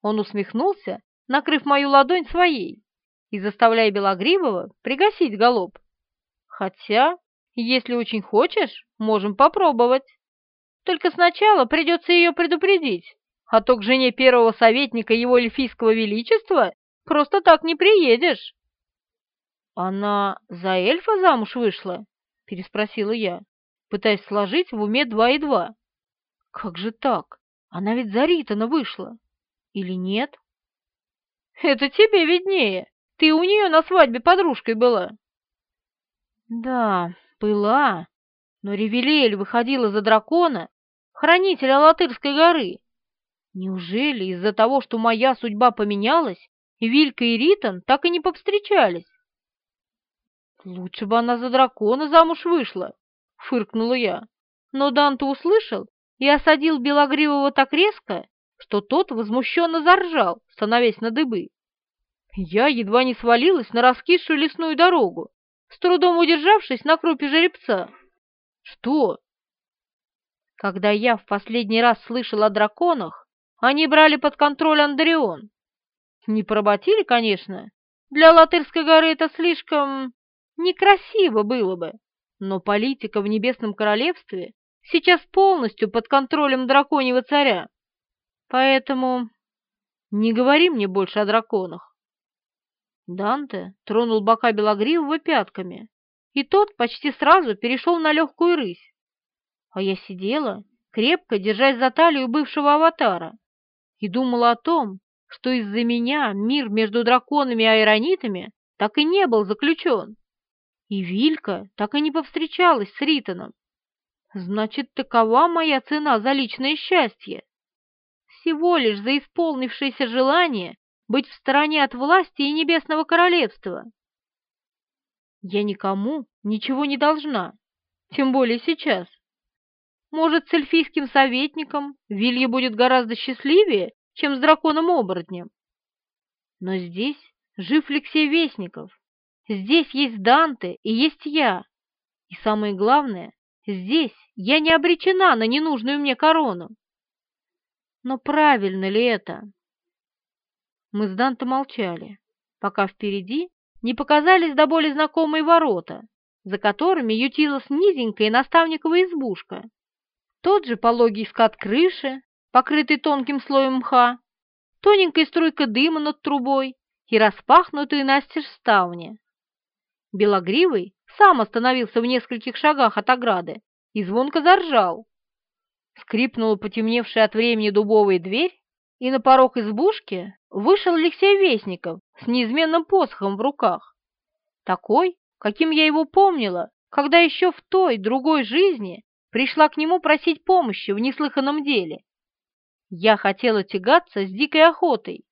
Он усмехнулся, накрыв мою ладонь своей и заставляя Белогривого пригасить галоп. «Хотя, если очень хочешь, можем попробовать. Только сначала придется ее предупредить, а то к жене первого советника его эльфийского величества просто так не приедешь». «Она за эльфа замуж вышла?» — переспросила я, пытаясь сложить в уме два и два. Как же так? Она ведь за Ритона вышла. Или нет? Это тебе виднее. Ты у нее на свадьбе подружкой была. Да, была. Но Ревелиэль выходила за дракона, хранителя Латырской горы. Неужели из-за того, что моя судьба поменялась, Вилька и Ритон так и не повстречались? Лучше бы она за дракона замуж вышла, фыркнула я. Но Данте услышал и осадил Белогривого так резко, что тот возмущенно заржал, становясь на дыбы. Я едва не свалилась на раскисшую лесную дорогу, с трудом удержавшись на крупе жеребца. Что? Когда я в последний раз слышал о драконах, они брали под контроль Андреон. Не поработили, конечно. Для Латырской горы это слишком некрасиво было бы, но политика в Небесном Королевстве сейчас полностью под контролем драконьего царя. Поэтому не говори мне больше о драконах. Данте тронул бока Белогривого пятками, и тот почти сразу перешел на легкую рысь. А я сидела, крепко держась за талию бывшего аватара, и думала о том, что из-за меня мир между драконами и айронитами так и не был заключен, и Вилька так и не повстречалась с Ритоном. Значит, такова моя цена за личное счастье. Всего лишь за исполнившееся желание быть в стороне от власти и небесного королевства. Я никому ничего не должна, тем более сейчас. Может, с эльфийским советником Вилья будет гораздо счастливее, чем с драконом-оборотнем. Но здесь жив Алексей Вестников, здесь есть Данте и есть я. И самое главное, Здесь я не обречена на ненужную мне корону. Но правильно ли это? Мы с Данто молчали, пока впереди не показались до боли знакомые ворота, за которыми ютилась низенькая наставниковая избушка. Тот же пологий скат крыши, покрытый тонким слоем мха, тоненькая струйка дыма над трубой и распахнутые настежь ставни. Белогривый сам остановился в нескольких шагах от ограды и звонко заржал. Скрипнула потемневшая от времени дубовая дверь, и на порог избушки вышел Алексей Вестников с неизменным посохом в руках, такой, каким я его помнила, когда еще в той, другой жизни пришла к нему просить помощи в неслыханном деле. Я хотела тягаться с дикой охотой,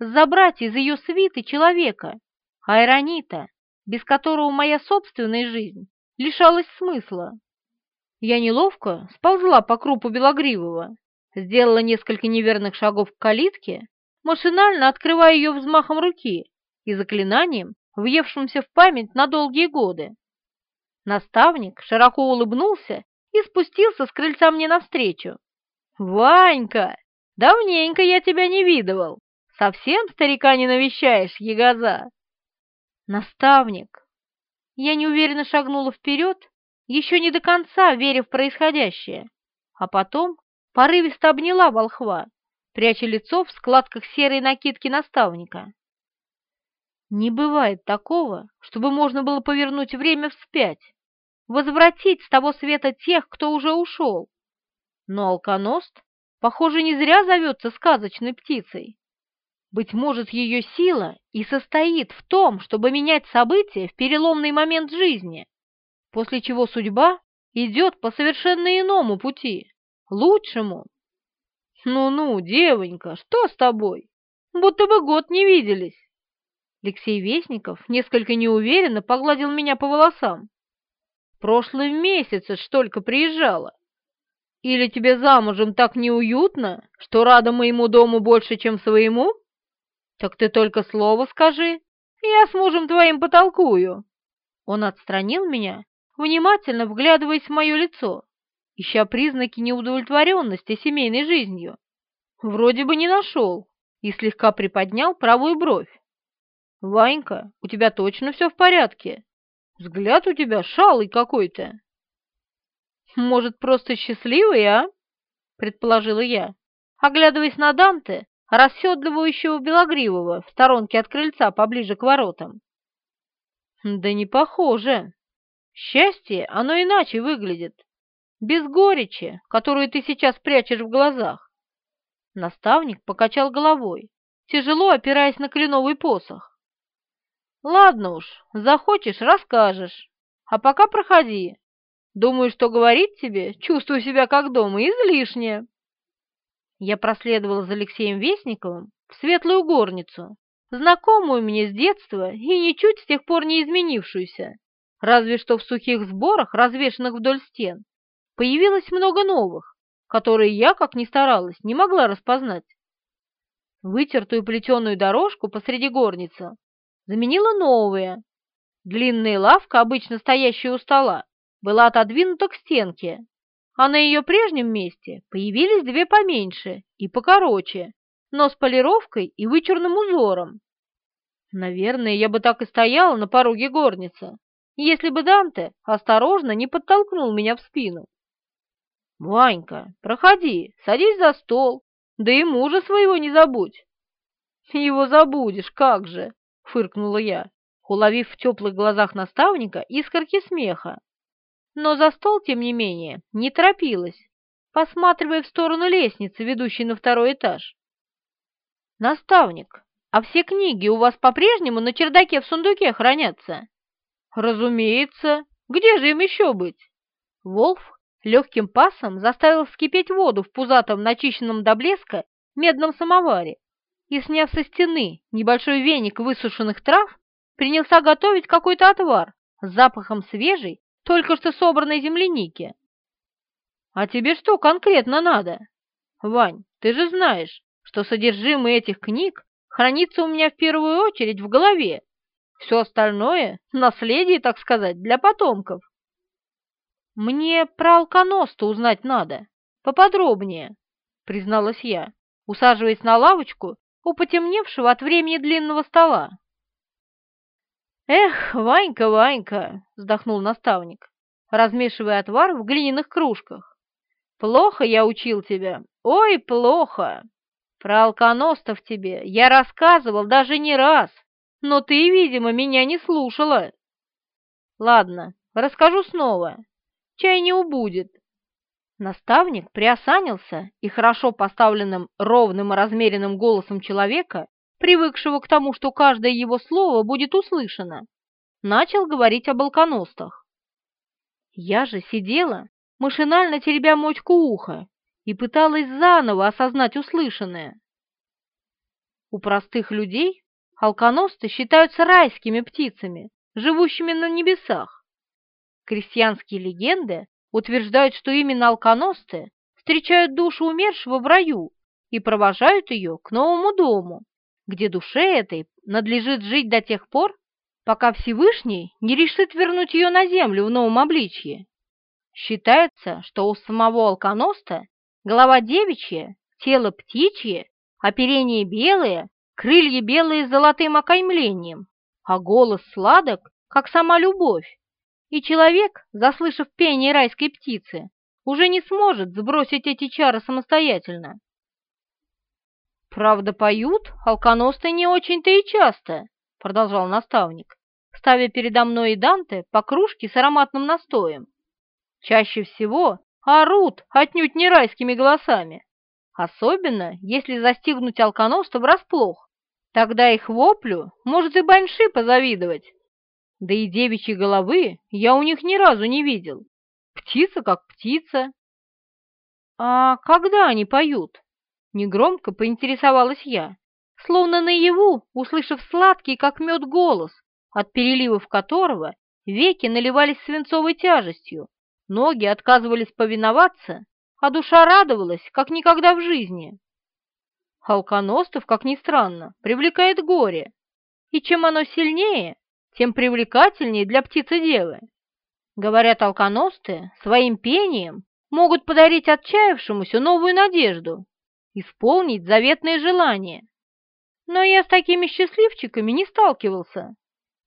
забрать из ее свиты человека, Айронита, без которого моя собственная жизнь лишалась смысла. Я неловко сползла по крупу Белогривого, сделала несколько неверных шагов к калитке, машинально открывая ее взмахом руки и заклинанием, въевшимся в память на долгие годы. Наставник широко улыбнулся и спустился с крыльца мне навстречу. «Ванька, давненько я тебя не видывал. Совсем старика не навещаешь, ягоза?» «Наставник!» Я неуверенно шагнула вперед, еще не до конца веря в происходящее, а потом порывисто обняла волхва, пряча лицо в складках серой накидки наставника. Не бывает такого, чтобы можно было повернуть время вспять, возвратить с того света тех, кто уже ушел. Но алконост, похоже, не зря зовется сказочной птицей. Быть может, ее сила и состоит в том, чтобы менять события в переломный момент жизни, после чего судьба идет по совершенно иному пути, лучшему. «Ну-ну, девонька, что с тобой? Будто бы год не виделись!» Алексей Вестников несколько неуверенно погладил меня по волосам. «Прошлый месяц ж только приезжала. Или тебе замужем так неуютно, что рада моему дому больше, чем своему? Так ты только слово скажи, я с мужем твоим потолкую». Он отстранил меня, внимательно вглядываясь в мое лицо ища признаки неудовлетворенности семейной жизнью. Вроде бы не нашел и слегка приподнял правую бровь. «Ванька, у тебя точно все в порядке? Взгляд у тебя шалый какой-то». «Может, просто счастливый, а?» — предположила я, оглядываясь на Данте, расседливающего Белогривого в сторонке от крыльца поближе к воротам. «Да не похоже. Счастье, оно иначе выглядит без горечи, которую ты сейчас прячешь в глазах. Наставник покачал головой, тяжело опираясь на кленовый посох. Ладно уж, захочешь, расскажешь. А пока проходи. Думаю, что говорить тебе, чувствую себя как дома, излишне. Я проследовала за Алексеем Вестниковым в светлую горницу, знакомую мне с детства и ничуть с тех пор не изменившуюся, разве что в сухих сборах, развешанных вдоль стен, появилось много новых, которые я, как ни старалась, не могла распознать. Вытертую плетеную дорожку посреди горницы заменила новая. Длинная лавка, обычно стоящая у стола, была отодвинута к стенке, а на ее прежнем месте появились две поменьше и покороче, но с полировкой и вычурным узором. Наверное, я бы так и стояла на пороге горницы, если бы Данте осторожно не подтолкнул меня в спину. «Ванька, проходи, садись за стол, да и мужа своего не забудь». «Его забудешь, как же!» — фыркнула я, уловив в теплых глазах наставника искорки смеха. Но за стол, тем не менее, не торопилась, посматривая в сторону лестницы, ведущей на второй этаж. «Наставник, а все книги у вас по-прежнему на чердаке в сундуке хранятся?» «Разумеется. Где же им еще быть?» Волф легким пасом заставил вскипеть воду в пузатом, начищенном до блеска медном самоваре и, сняв со стены небольшой веник высушенных трав, принялся готовить какой-то отвар с запахом свежей, только что собранной земляники. «А тебе что конкретно надо? Вань, ты же знаешь, что содержимое этих книг хранится у меня в первую очередь в голове. Все остальное — наследие, так сказать, для потомков». «Мне про алконоста узнать надо, поподробнее», — призналась я, усаживаясь на лавочку у потемневшего от времени длинного стола. «Эх, Ванька, Ванька!» — вздохнул наставник, размешивая отвар в глиняных кружках. «Плохо я учил тебя, ой, плохо! Про алконостов тебе я рассказывал даже не раз, но ты, видимо, меня не слушала. Ладно, расскажу снова чай не убудет. Наставник приосанился и хорошо поставленным ровным и размеренным голосом человека, привыкшего к тому, что каждое его слово будет услышано, начал говорить об алконостах. Я же сидела, машинально теребя мочку уха, и пыталась заново осознать услышанное. У простых людей алконосты считаются райскими птицами, живущими на небесах. Крестьянские легенды утверждают, что именно алконосты встречают душу умершего в раю и провожают ее к новому дому, где душе этой надлежит жить до тех пор, пока Всевышний не решит вернуть ее на землю в новом обличье. Считается, что у самого алконоста голова девичья, тело птичье, оперение белое, крылья белые с золотым окаймлением, а голос сладок, как сама любовь. И человек, заслышав пение райской птицы, уже не сможет сбросить эти чары самостоятельно. «Правда, поют алконосты не очень-то и часто», — продолжал наставник, ставя передо мной и Данте по кружке с ароматным настоем. «Чаще всего орут отнюдь не райскими голосами, особенно если застигнуть алконоста врасплох. Тогда их воплю может и баньши позавидовать. Да и девичьи головы я у них ни разу не видел. Птица как птица. А когда они поют? Негромко поинтересовалась я, словно наяву, услышав сладкий, как мед, голос, от переливов которого веки наливались свинцовой тяжестью, ноги отказывались повиноваться, а душа радовалась, как никогда в жизни. Алконостов, как ни странно, привлекает горе, и чем оно сильнее, тем привлекательнее для птицы-девы. Говорят, алконосты своим пением могут подарить отчаявшемуся новую надежду исполнить заветные желания. Но я с такими счастливчиками не сталкивался.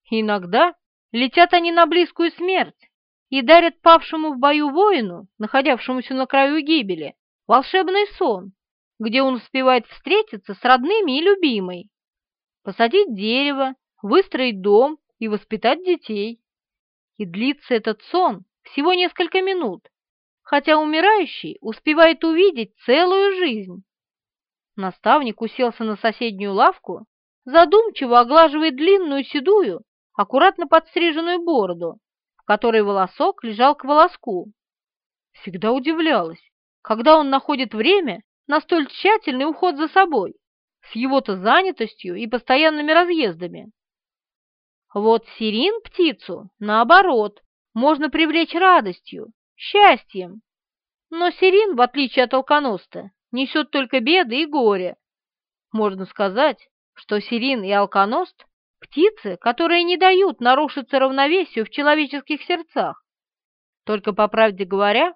Иногда летят они на близкую смерть и дарят павшему в бою воину, находявшемуся на краю гибели, волшебный сон, где он успевает встретиться с родными и любимой, посадить дерево, выстроить дом и воспитать детей. И длится этот сон всего несколько минут, хотя умирающий успевает увидеть целую жизнь. Наставник уселся на соседнюю лавку, задумчиво оглаживая длинную седую, аккуратно подстриженную бороду, в которой волосок лежал к волоску. Всегда удивлялась, когда он находит время на столь тщательный уход за собой, с его-то занятостью и постоянными разъездами. Вот сирин птицу, наоборот, можно привлечь радостью, счастьем. Но сирин, в отличие от алконоста, несет только беды и горе. Можно сказать, что сирин и алконост – птицы, которые не дают нарушиться равновесию в человеческих сердцах. Только, по правде говоря,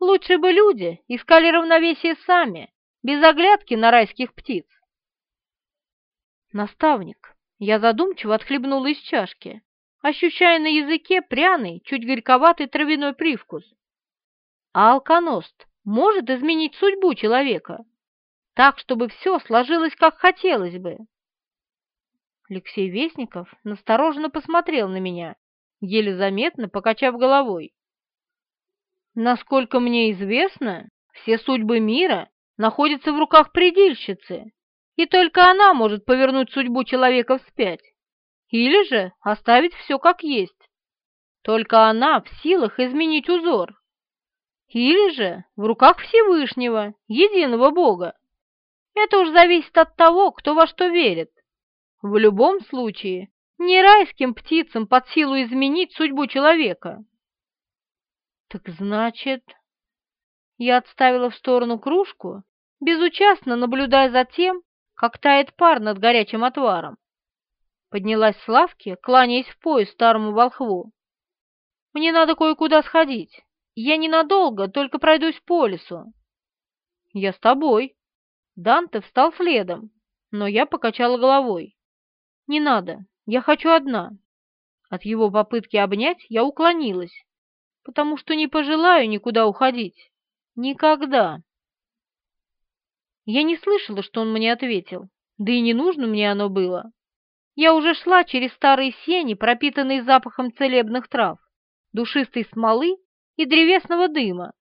лучше бы люди искали равновесие сами, без оглядки на райских птиц. Наставник, я задумчиво отхлебнула из чашки, ощущая на языке пряный, чуть горьковатый травяной привкус. А алконост может изменить судьбу человека, так, чтобы все сложилось, как хотелось бы. Алексей Вестников настороженно посмотрел на меня, еле заметно покачав головой. Насколько мне известно, все судьбы мира находятся в руках предельщицы, и только она может повернуть судьбу человека вспять, или же оставить все как есть. Только она в силах изменить узор или же в руках Всевышнего, единого Бога. Это уж зависит от того, кто во что верит. В любом случае, не райским птицам под силу изменить судьбу человека. Так значит... Я отставила в сторону кружку, безучастно наблюдая за тем, как тает пар над горячим отваром. Поднялась с лавки, кланяясь в пояс старому волхву. Мне надо кое-куда сходить. Я ненадолго, только пройдусь по лесу. Я с тобой. Данте встал следом, но я покачала головой. Не надо, я хочу одна. От его попытки обнять я уклонилась, потому что не пожелаю никуда уходить. Никогда. Я не слышала, что он мне ответил, да и не нужно мне оно было. Я уже шла через старые сени, пропитанные запахом целебных трав, душистой смолы и древесного дыма.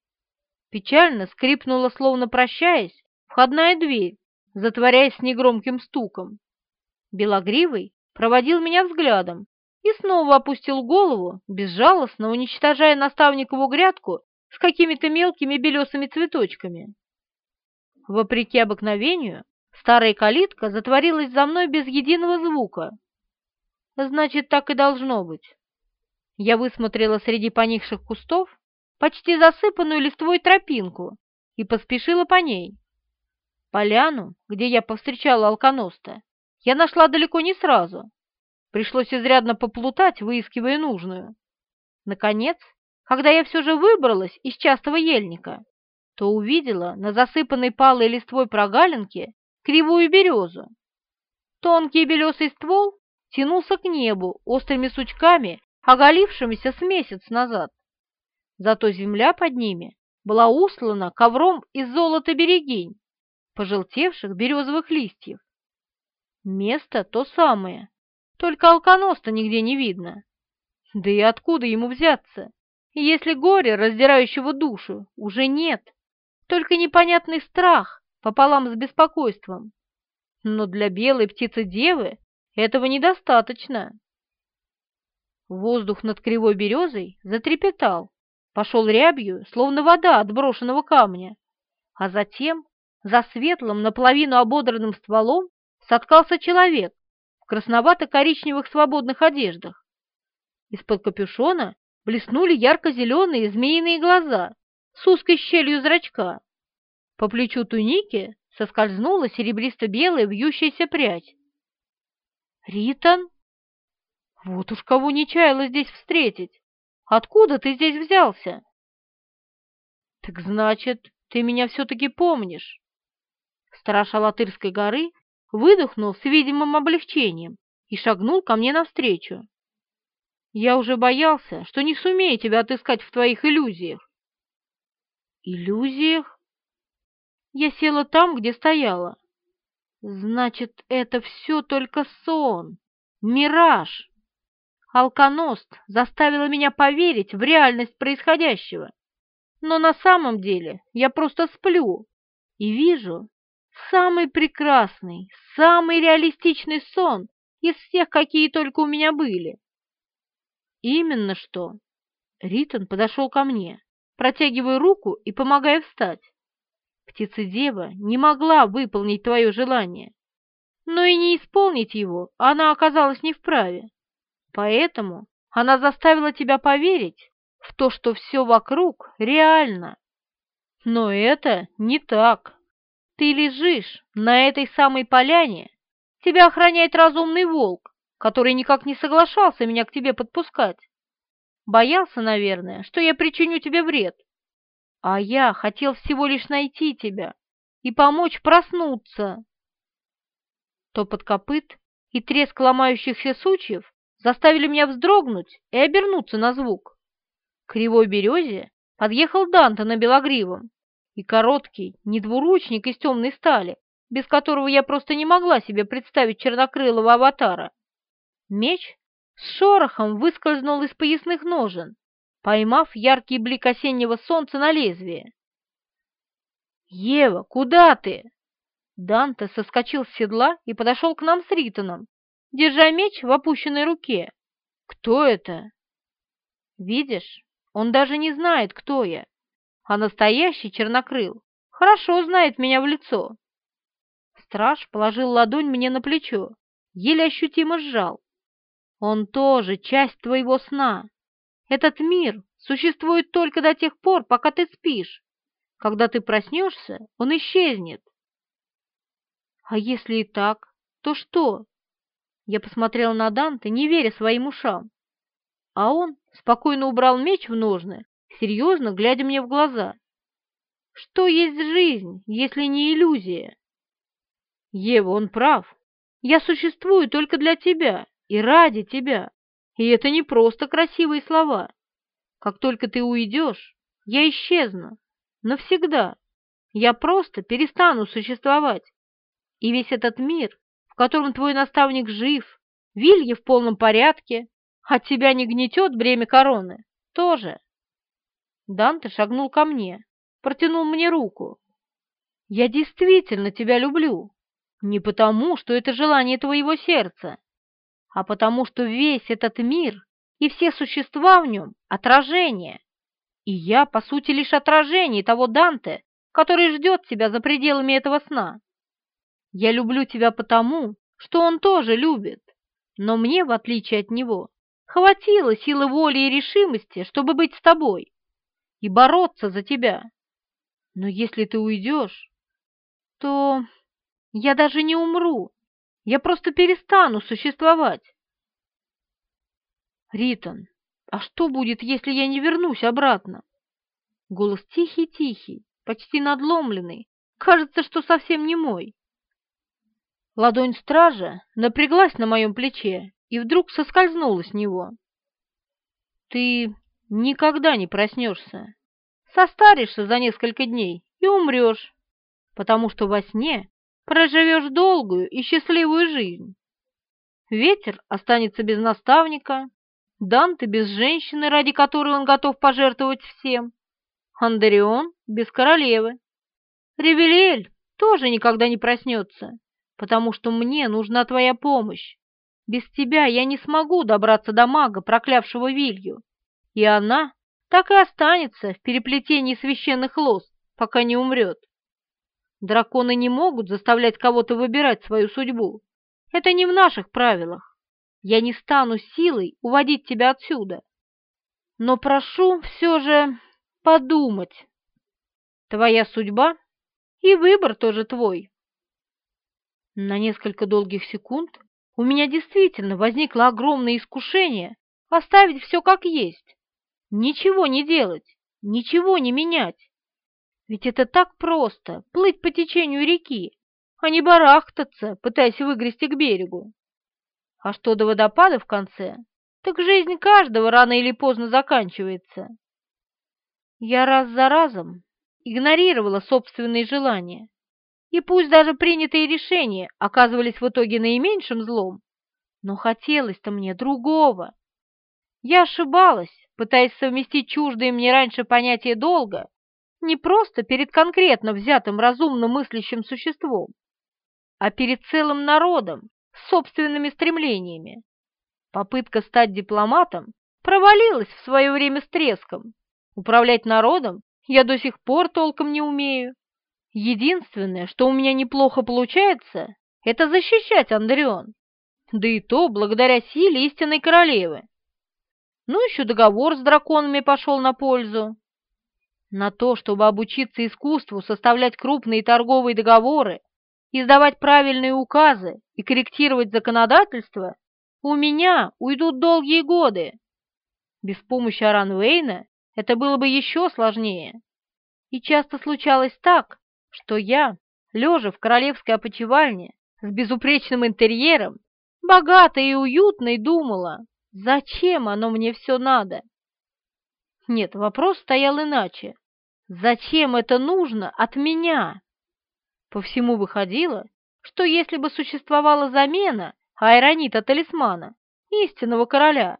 Печально скрипнула, словно прощаясь, входная дверь, затворяясь негромким стуком. Белогривый проводил меня взглядом, и снова опустил голову, безжалостно уничтожая наставникову грядку с какими-то мелкими белесыми цветочками. Вопреки обыкновению, старая калитка затворилась за мной без единого звука. Значит, так и должно быть. Я высмотрела среди поникших кустов почти засыпанную листвой тропинку и поспешила по ней. Поляну, где я повстречала алконоста, я нашла далеко не сразу. Пришлось изрядно поплутать, выискивая нужную. Наконец, когда я все же выбралась из частого ельника, то увидела на засыпанной палой листвой прогалинке кривую березу. Тонкий белесый ствол тянулся к небу острыми сучками, оголившимися с месяц назад. Зато земля под ними была услана ковром из золота берегинь, пожелтевших березовых листьев. Место то самое, только алконоста нигде не видно. Да и откуда ему взяться, если горе, раздирающего душу, уже нет, только непонятный страх пополам с беспокойством. Но для белой птицы-девы этого недостаточно. Воздух над кривой березой затрепетал, пошел рябью, словно вода от брошенного камня, а затем за светлым, наполовину ободранным стволом соткался человек в красновато-коричневых свободных одеждах. Из-под капюшона блеснули ярко-зеленые змеиные глаза с узкой щелью зрачка. По плечу туники соскользнула серебристо-белая вьющаяся прядь. «Ритон? Вот уж кого не чаяла здесь встретить! Откуда ты здесь взялся?» «Так значит, ты меня все-таки помнишь?» Страж Алатырской горы выдохнул с видимым облегчением и шагнул ко мне навстречу. «Я уже боялся, что не сумею тебя отыскать в твоих иллюзиях». «Иллюзиях?» Я села там, где стояла. «Значит, это все только сон, мираж!» Алконост заставила меня поверить в реальность происходящего. Но на самом деле я просто сплю и вижу, Самый прекрасный, самый реалистичный сон из всех, какие только у меня были. Именно что. Ритон подошел ко мне, протягивая руку и помогая встать. Птица-дева не могла выполнить твое желание, но и не исполнить его она оказалась не вправе. Поэтому она заставила тебя поверить в то, что все вокруг реально. Но это не так. Ты лежишь на этой самой поляне, тебя охраняет разумный волк, который никак не соглашался меня к тебе подпускать. Боялся, наверное, что я причиню тебе вред. А я хотел всего лишь найти тебя и помочь проснуться. Топот копыт и треск ломающихся сучьев заставили меня вздрогнуть и обернуться на звук. К кривой березе подъехал Данте на белогривом и короткий, недвуручник из темной стали, без которого я просто не могла себе представить чернокрылого аватара. Меч с шорохом выскользнул из поясных ножен, поймав яркий блик осеннего солнца на лезвие. «Ева, куда ты?» Данте соскочил с седла и подошел к нам с Ритоном, держа меч в опущенной руке. «Кто это?» «Видишь, он даже не знает, кто я а настоящий чернокрыл хорошо знает меня в лицо. Страж положил ладонь мне на плечо, еле ощутимо сжал. Он тоже часть твоего сна. Этот мир существует только до тех пор, пока ты спишь. Когда ты проснешься, он исчезнет. А если и так, то что? Я посмотрел на Данте, не веря своим ушам. А он спокойно убрал меч в ножны серьезно глядя мне в глаза. «Что есть жизнь, если не иллюзия?» «Ева, он прав. Я существую только для тебя и ради тебя. И это не просто красивые слова. Как только ты уйдешь, я исчезну. Навсегда. Я просто перестану существовать. И весь этот мир, в котором твой наставник жив, Вилья в полном порядке, от тебя не гнетет бремя короны, тоже. Данте шагнул ко мне, протянул мне руку. «Я действительно тебя люблю. Не потому, что это желание твоего сердца, а потому что весь этот мир и все существа в нем — отражение. И я, по сути, лишь отражение того Данте, который ждет тебя за пределами этого сна. Я люблю тебя потому, что он тоже любит, но мне, в отличие от него, хватило силы воли и решимости, чтобы быть с тобой и бороться за тебя. Но если ты уйдешь, то я даже не умру, я просто перестану существовать. Ритон, а что будет, если я не вернусь обратно? Голос тихий-тихий, почти надломленный, кажется, что совсем не мой. Ладонь стража напряглась на моем плече и вдруг соскользнула с него. Ты никогда не проснешься, состаришься за несколько дней и умрешь, потому что во сне проживешь долгую и счастливую жизнь. Ветер останется без наставника, Данте без женщины, ради которой он готов пожертвовать всем, Андерион без королевы. Ревелиэль тоже никогда не проснется, потому что мне нужна твоя помощь. Без тебя я не смогу добраться до мага, проклявшего Вилью, и она так и останется в переплетении священных лос, пока не умрет. Драконы не могут заставлять кого-то выбирать свою судьбу. Это не в наших правилах. Я не стану силой уводить тебя отсюда. Но прошу все же подумать. Твоя судьба и выбор тоже твой. На несколько долгих секунд у меня действительно возникло огромное искушение оставить все как есть, ничего не делать, ничего не менять. Ведь это так просто — плыть по течению реки, а не барахтаться, пытаясь выгрести к берегу. А что до водопада в конце, так жизнь каждого рано или поздно заканчивается. Я раз за разом игнорировала собственные желания, и пусть даже принятые решения оказывались в итоге наименьшим злом, но хотелось-то мне другого. Я ошибалась, пытаясь совместить чуждые мне раньше понятия долга не просто перед конкретно взятым разумно мыслящим существом, а перед целым народом с собственными стремлениями. Попытка стать дипломатом провалилась в свое время с треском. Управлять народом я до сих пор толком не умею. Единственное, что у меня неплохо получается, это защищать Андреон. Да и то благодаря силе истинной королевы. Ну, еще договор с драконами пошел на пользу. На то, чтобы обучиться искусству составлять крупные торговые договоры, издавать правильные указы и корректировать законодательство, у меня уйдут долгие годы. Без помощи Аранвейна это было бы еще сложнее. И часто случалось так, что я, лежа в королевской опочивальне с безупречным интерьером, богатой и уютной, думала, зачем оно мне все надо? Нет, вопрос стоял иначе. Зачем это нужно от меня? По всему выходило, что если бы существовала замена айронита-талисмана, истинного короля,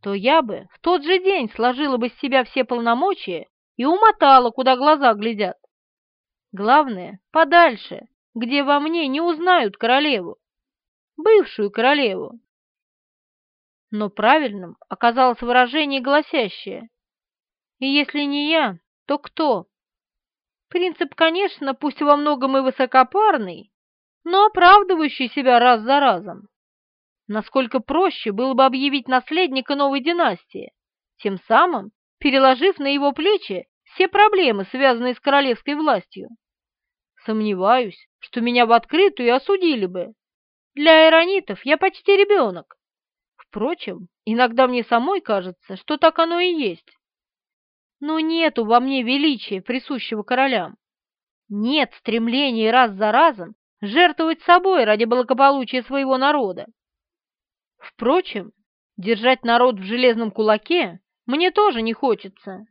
то я бы в тот же день сложила бы с себя все полномочия и умотала, куда глаза глядят. Главное, подальше, где во мне не узнают королеву, бывшую королеву. Но правильным оказалось выражение гласящее «И если не я, то кто?» Принцип, конечно, пусть во многом и высокопарный, но оправдывающий себя раз за разом. Насколько проще было бы объявить наследника новой династии, тем самым переложив на его плечи все проблемы, связанные с королевской властью. Сомневаюсь, что меня в открытую осудили бы. Для аэронитов я почти ребенок. Впрочем, иногда мне самой кажется, что так оно и есть. Но нету во мне величия, присущего королям. Нет стремления раз за разом жертвовать собой ради благополучия своего народа. Впрочем, держать народ в железном кулаке мне тоже не хочется.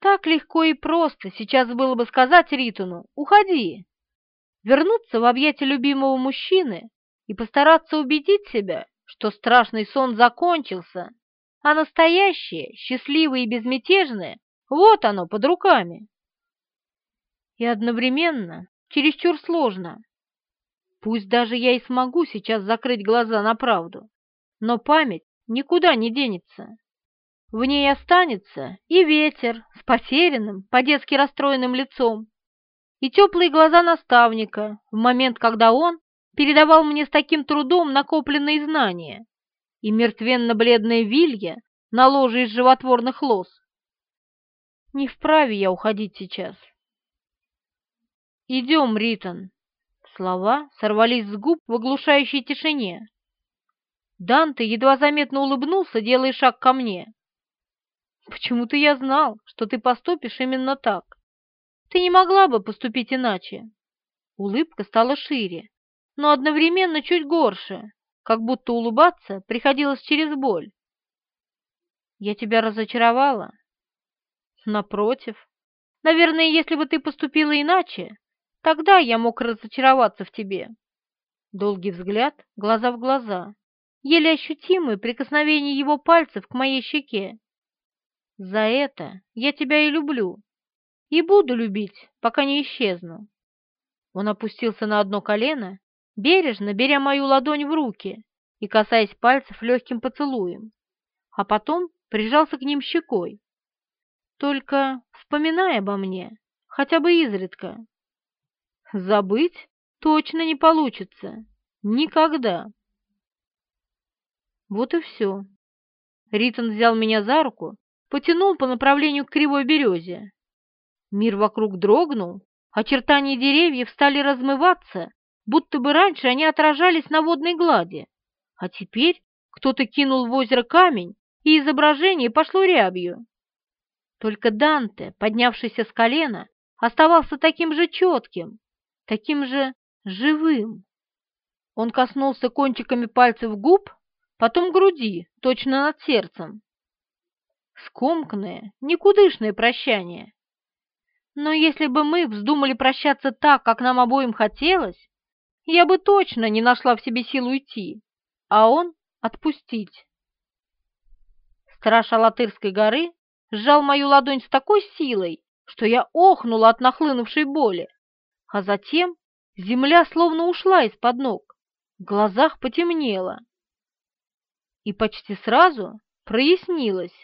Так легко и просто сейчас было бы сказать Ритуну «Уходи!» Вернуться в объятия любимого мужчины и постараться убедить себя, что страшный сон закончился, а настоящее, счастливое и безмятежное, вот оно, под руками. И одновременно чересчур сложно. Пусть даже я и смогу сейчас закрыть глаза на правду, но память никуда не денется. В ней останется и ветер с потерянным, по-детски расстроенным лицом, и теплые глаза наставника в момент, когда он передавал мне с таким трудом накопленные знания, и мертвенно-бледная вилья на ложе из животворных лоз. Не вправе я уходить сейчас. «Идем, Ритон!» Слова сорвались с губ в оглушающей тишине. Данте едва заметно улыбнулся, делая шаг ко мне. «Почему-то я знал, что ты поступишь именно так. Ты не могла бы поступить иначе». Улыбка стала шире, но одновременно чуть горше, как будто улыбаться приходилось через боль. «Я тебя разочаровала?» «Напротив. Наверное, если бы ты поступила иначе, тогда я мог разочароваться в тебе». Долгий взгляд, глаза в глаза еле ощутимые прикосновение его пальцев к моей щеке. За это я тебя и люблю, и буду любить, пока не исчезну. Он опустился на одно колено, бережно беря мою ладонь в руки и касаясь пальцев легким поцелуем, а потом прижался к ним щекой. Только вспоминай обо мне, хотя бы изредка. Забыть точно не получится. Никогда. Вот и все. Ритон взял меня за руку, потянул по направлению к кривой березе. Мир вокруг дрогнул, очертания деревьев стали размываться, будто бы раньше они отражались на водной глади, а теперь кто-то кинул в озеро камень, и изображение пошло рябью. Только Данте, поднявшийся с колена, оставался таким же четким, таким же живым. Он коснулся кончиками пальцев губ потом груди, точно над сердцем. Скомкное, никудышное прощание. Но если бы мы вздумали прощаться так, как нам обоим хотелось, я бы точно не нашла в себе силу идти, а он — отпустить. Страж Алатырской горы сжал мою ладонь с такой силой, что я охнула от нахлынувшей боли, а затем земля словно ушла из-под ног, в глазах потемнело и почти сразу прояснилось.